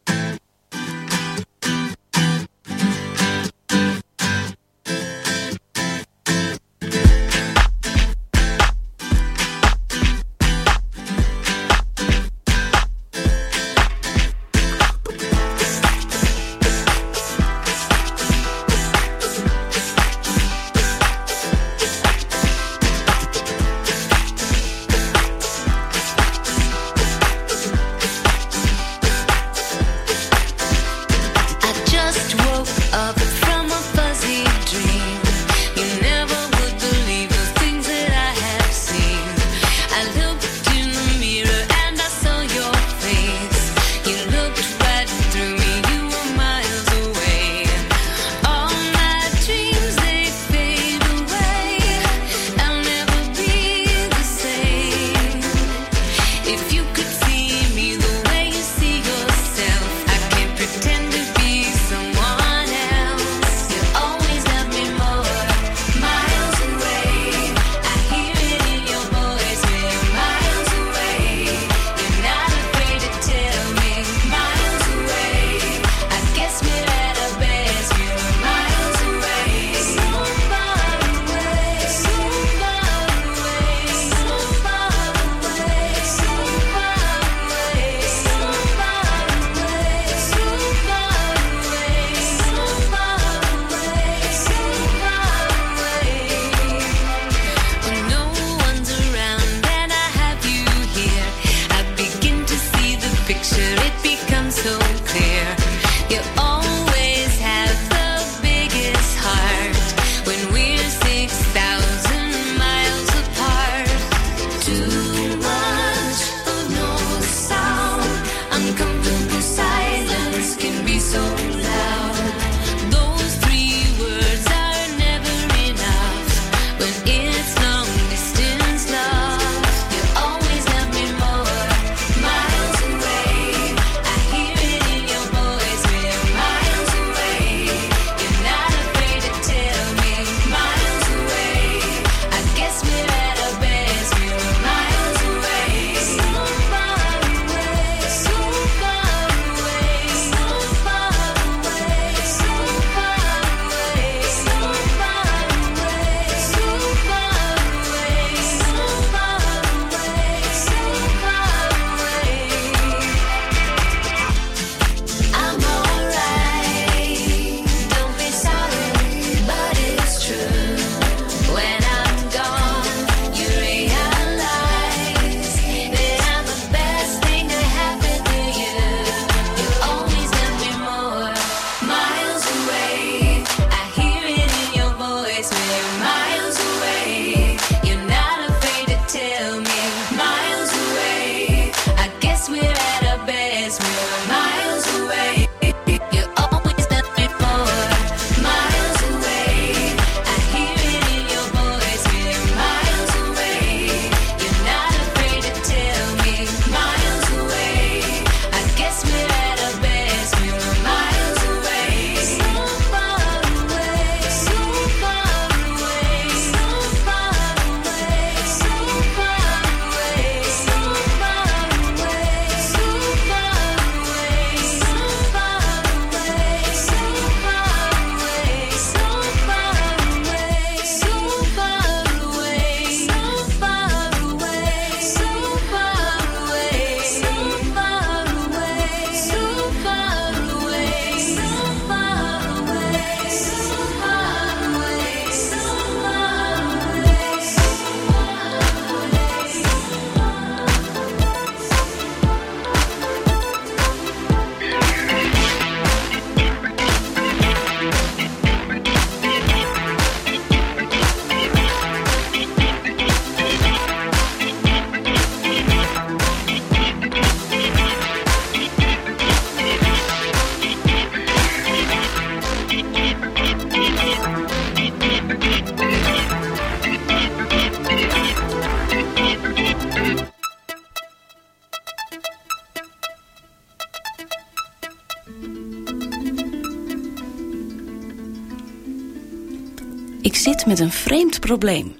Met een vreemd probleem.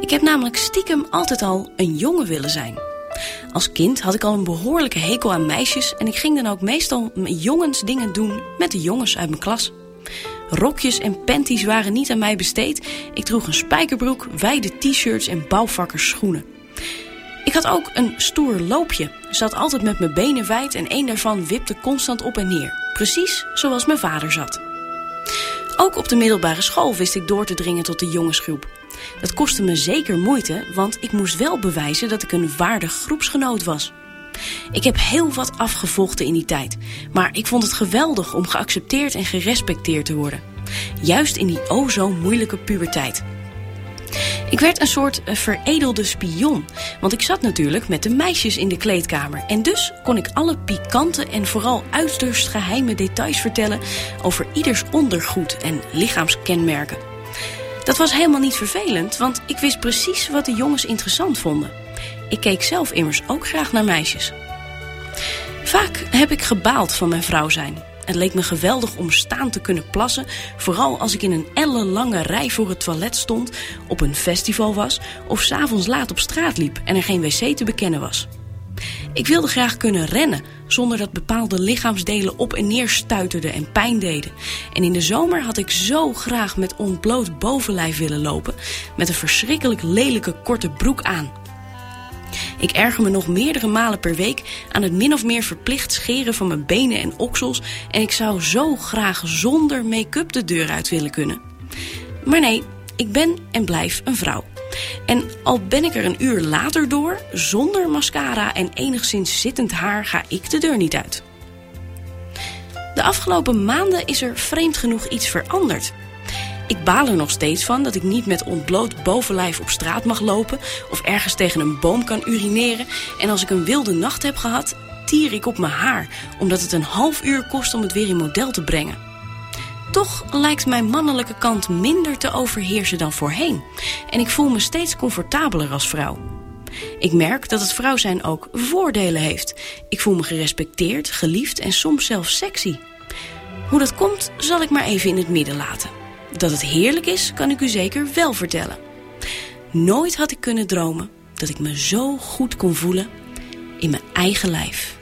Ik heb namelijk stiekem altijd al een jongen willen zijn. Als kind had ik al een behoorlijke hekel aan meisjes en ik ging dan ook meestal met jongens dingen doen met de jongens uit mijn klas. Rokjes en panties waren niet aan mij besteed. Ik droeg een spijkerbroek, wijde t-shirts en bouwvakkersschoenen. Ik had ook een stoer loopje. Zat altijd met mijn benen wijd en één daarvan wipte constant op en neer. Precies zoals mijn vader zat. Ook op de middelbare school wist ik door te dringen tot de jongensgroep. Dat kostte me zeker moeite, want ik moest wel bewijzen dat ik een waardig groepsgenoot was. Ik heb heel wat afgevochten in die tijd, maar ik vond het geweldig om geaccepteerd en gerespecteerd te worden. Juist in die o zo moeilijke puberteit. Ik werd een soort eh, veredelde spion, want ik zat natuurlijk met de meisjes in de kleedkamer. En dus kon ik alle pikante en vooral uiterst geheime details vertellen over ieders ondergoed en lichaamskenmerken. Dat was helemaal niet vervelend, want ik wist precies wat de jongens interessant vonden. Ik keek zelf immers ook graag naar meisjes. Vaak heb ik gebaald van mijn vrouw zijn. Het leek me geweldig om staan te kunnen plassen, vooral als ik in een ellenlange rij voor het toilet stond, op een festival was of s'avonds laat op straat liep en er geen wc te bekennen was. Ik wilde graag kunnen rennen zonder dat bepaalde lichaamsdelen op en neer stuiterden en pijn deden. En in de zomer had ik zo graag met ontbloot bovenlijf willen lopen, met een verschrikkelijk lelijke korte broek aan. Ik erger me nog meerdere malen per week aan het min of meer verplicht scheren van mijn benen en oksels en ik zou zo graag zonder make-up de deur uit willen kunnen. Maar nee, ik ben en blijf een vrouw. En al ben ik er een uur later door, zonder mascara en enigszins zittend haar ga ik de deur niet uit. De afgelopen maanden is er vreemd genoeg iets veranderd. Ik baal er nog steeds van dat ik niet met ontbloot bovenlijf op straat mag lopen of ergens tegen een boom kan urineren. En als ik een wilde nacht heb gehad, tier ik op mijn haar, omdat het een half uur kost om het weer in model te brengen. Toch lijkt mijn mannelijke kant minder te overheersen dan voorheen. En ik voel me steeds comfortabeler als vrouw. Ik merk dat het vrouw zijn ook voordelen heeft. Ik voel me gerespecteerd, geliefd en soms zelfs sexy. Hoe dat komt, zal ik maar even in het midden laten. Dat het heerlijk is, kan ik u zeker wel vertellen. Nooit had ik kunnen dromen dat ik me zo goed kon voelen in mijn eigen lijf.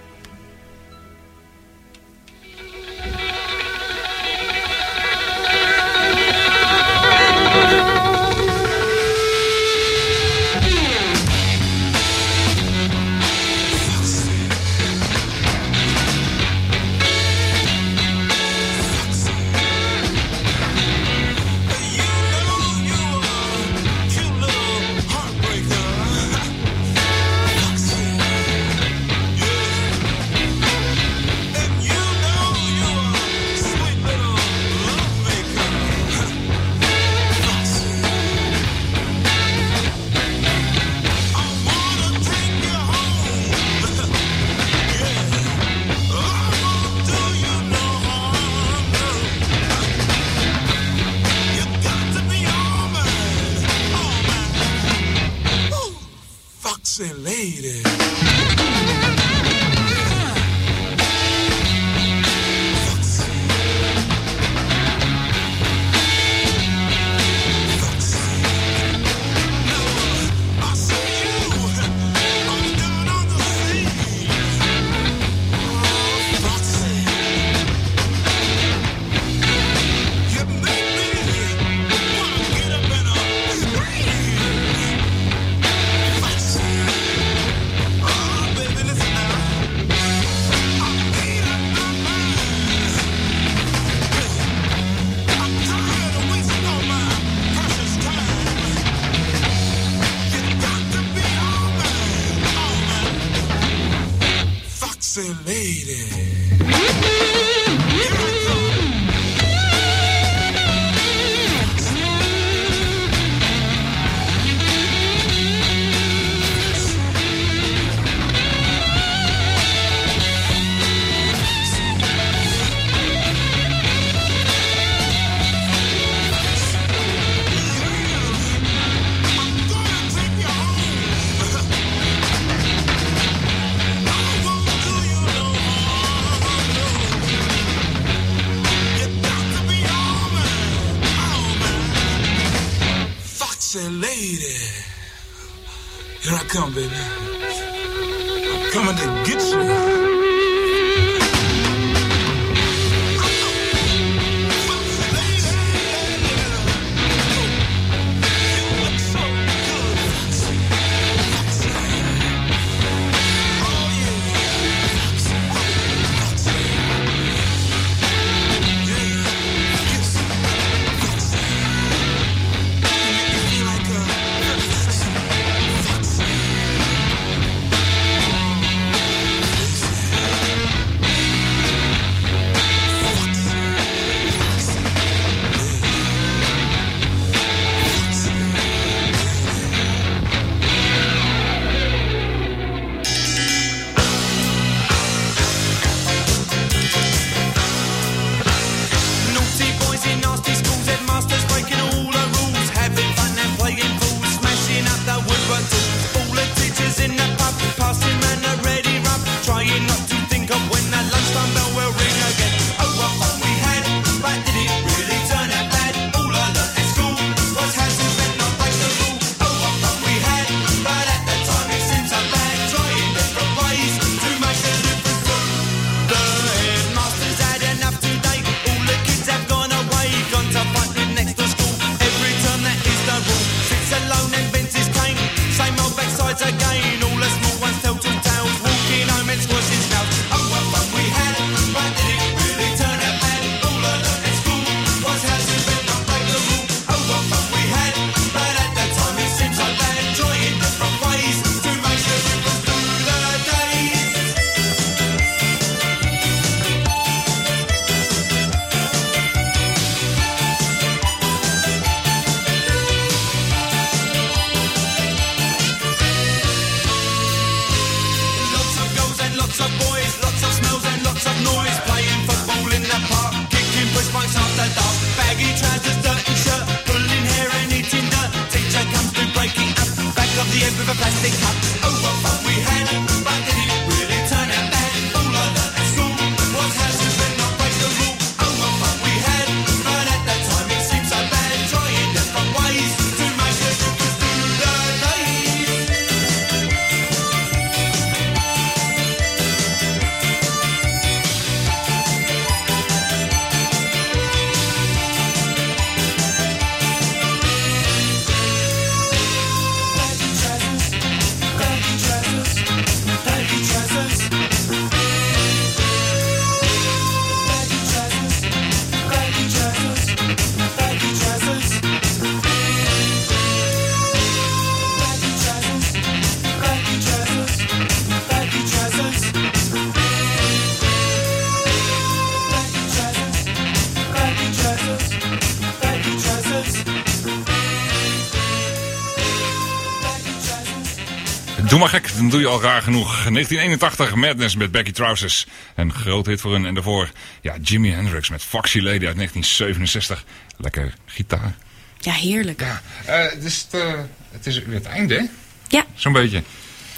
Dan doe je al raar genoeg. 1981, Madness met Becky Trousers. Een groot hit voor hun. En daarvoor, ja, Jimi Hendrix met Foxy Lady uit 1967. Lekker gitaar. Ja, heerlijk. Ja, eh, het, eh, het is weer het einde, hè? Ja. Zo'n beetje.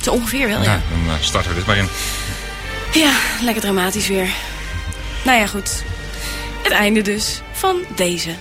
Zo ongeveer wel, ja. Ja, dan eh, starten we dit maar in. Ja, lekker dramatisch weer. Nou ja, goed. Het einde dus van deze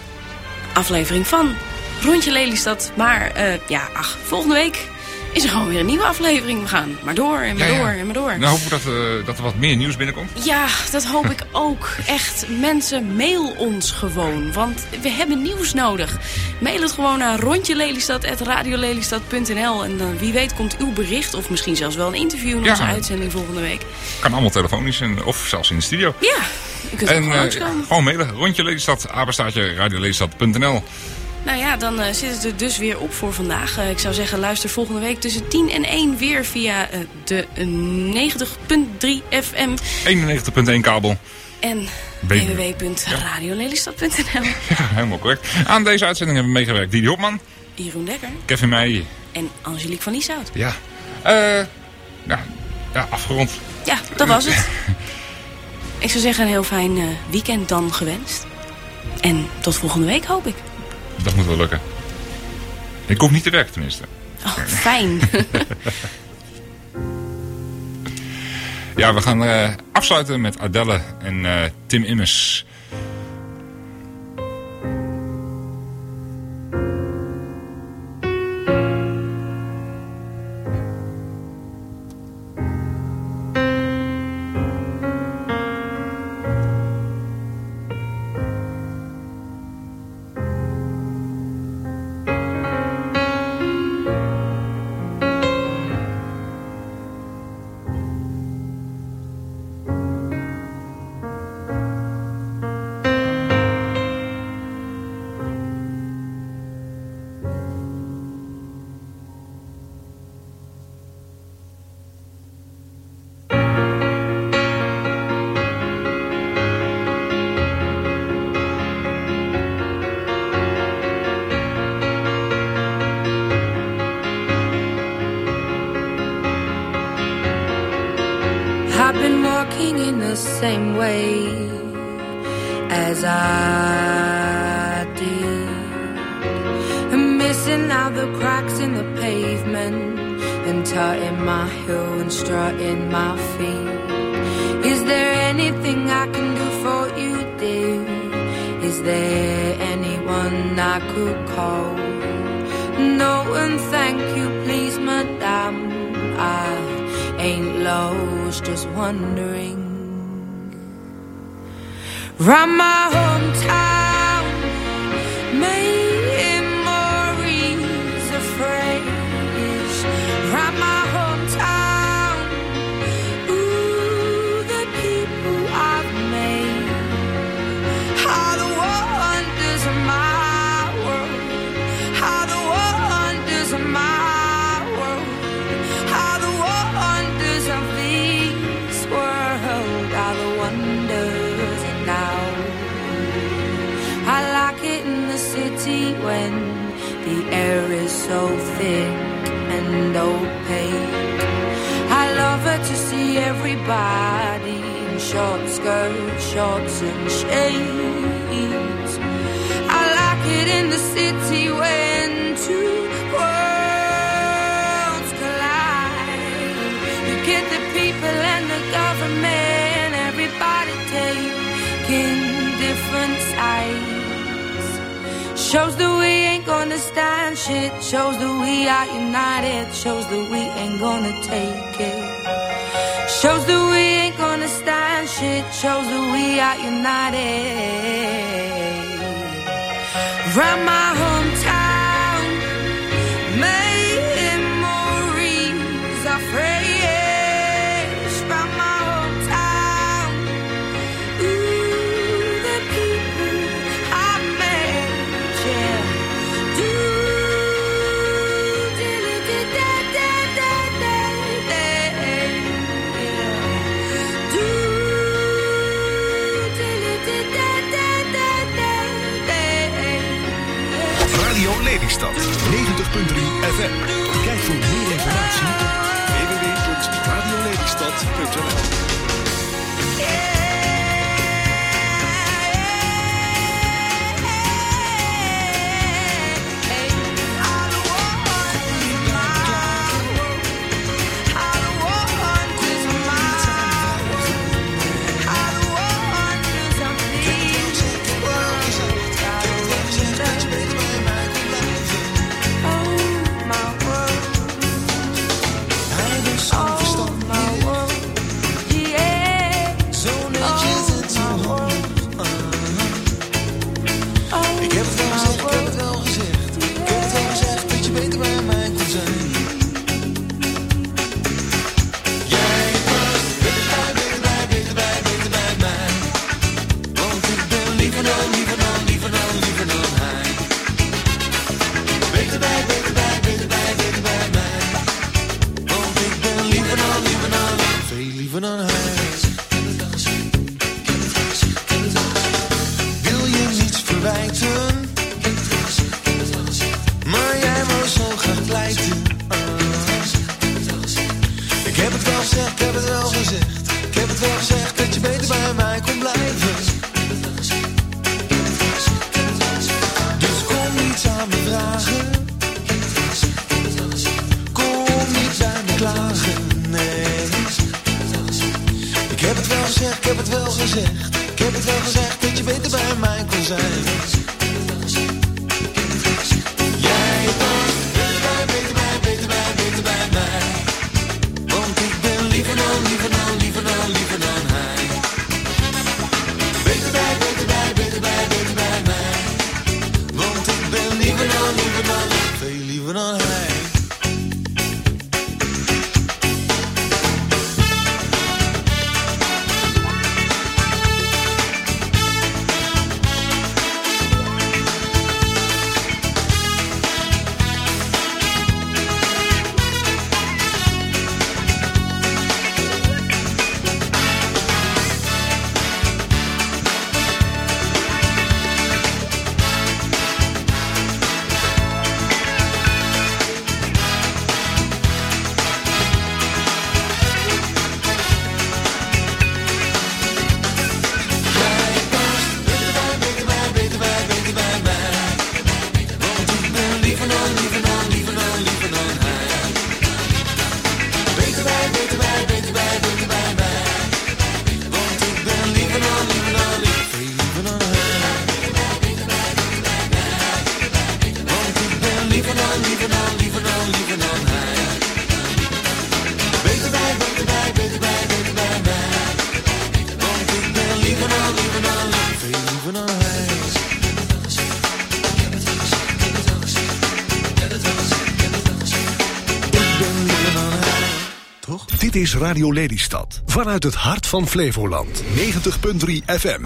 aflevering van Rondje Lelystad. Maar ja, ach, volgende week is er gewoon weer een nieuwe aflevering. We gaan maar door en maar Ja, ja. door en maar door. Nou hopen we dat, eh, dat er wat meer nieuws binnenkomt. Ja, dat hoop ik ook. Echt, mensen, mail ons gewoon. Want we hebben nieuws nodig. Mail het gewoon naar rondjelelystad.radiolelystad.nl En dan wie weet komt uw bericht of misschien zelfs wel een interview in Ja. onze uitzending volgende week. Kan allemaal telefonisch en, of zelfs in de studio. Ja, u kunt ook En gewoon langskomen. gewoon mailen. Rondje Lelystad, apenstaartje, radiolelystad.nl. Nou ja, dan eh, zit het er dus weer op voor vandaag. Eh, ik zou zeggen, luister volgende week tussen 10 en 1 weer via eh, de eh, 90.3 FM 91.1 kabel. en www.radiolelystad.nl. Ja, helemaal correct. Aan deze uitzending hebben we meegewerkt Didi Hopman, Jeroen Dekker Kevin Meijer. en Angelique van Lieshout. Ja. Eh ja, ja, afgerond. Ja, dat was het. Ik zou zeggen, een heel fijn weekend dan gewenst. En tot volgende week, hoop ik. Dat moet wel lukken. Ik hoef niet te werken tenminste. Oh, fijn. Ja, we gaan eh, afsluiten met Adele en eh, Tim Immers. Radio Lelystad. Vanuit het hart van Flevoland. 90.3 FM.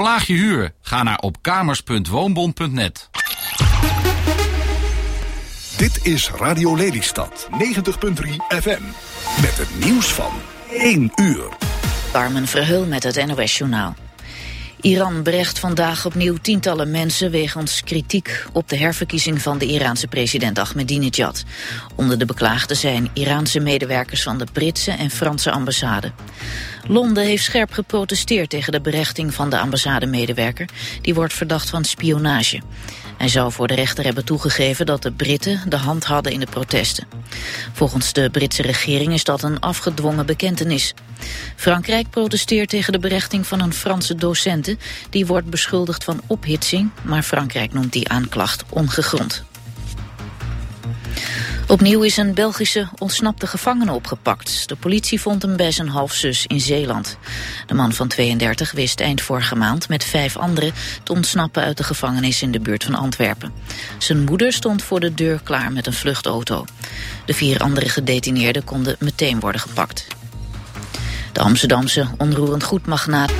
Verlaag je huur. Ga naar opkamers.woonbond.net. Dit is Radio Lelystad. 90.3 FM. Met het nieuws van 1 uur. Carmen Verheul met het NOS Journaal. Iran berecht vandaag opnieuw tientallen mensen wegens kritiek op de herverkiezing van de Iraanse president Ahmadinejad. Onder de beklaagden zijn Iraanse medewerkers van de Britse en Franse ambassade. Londen heeft scherp geprotesteerd tegen de berechting van de ambassademedewerker. Die wordt verdacht van spionage. Hij zou voor de rechter hebben toegegeven dat de Britten de hand hadden in de protesten. Volgens de Britse regering is dat een afgedwongen bekentenis. Frankrijk protesteert tegen de berechting van een Franse docente. Die wordt beschuldigd van ophitsing, maar Frankrijk noemt die aanklacht ongegrond. Opnieuw is een Belgische ontsnapte gevangene opgepakt. De politie vond hem bij zijn halfzus in Zeeland. De man van 32 wist eind vorige maand met vijf anderen te ontsnappen uit de gevangenis in de buurt van Antwerpen. Zijn moeder stond voor de deur klaar met een vluchtauto. De vier andere gedetineerden konden meteen worden gepakt. De Amsterdamse onroerend goedmagnaat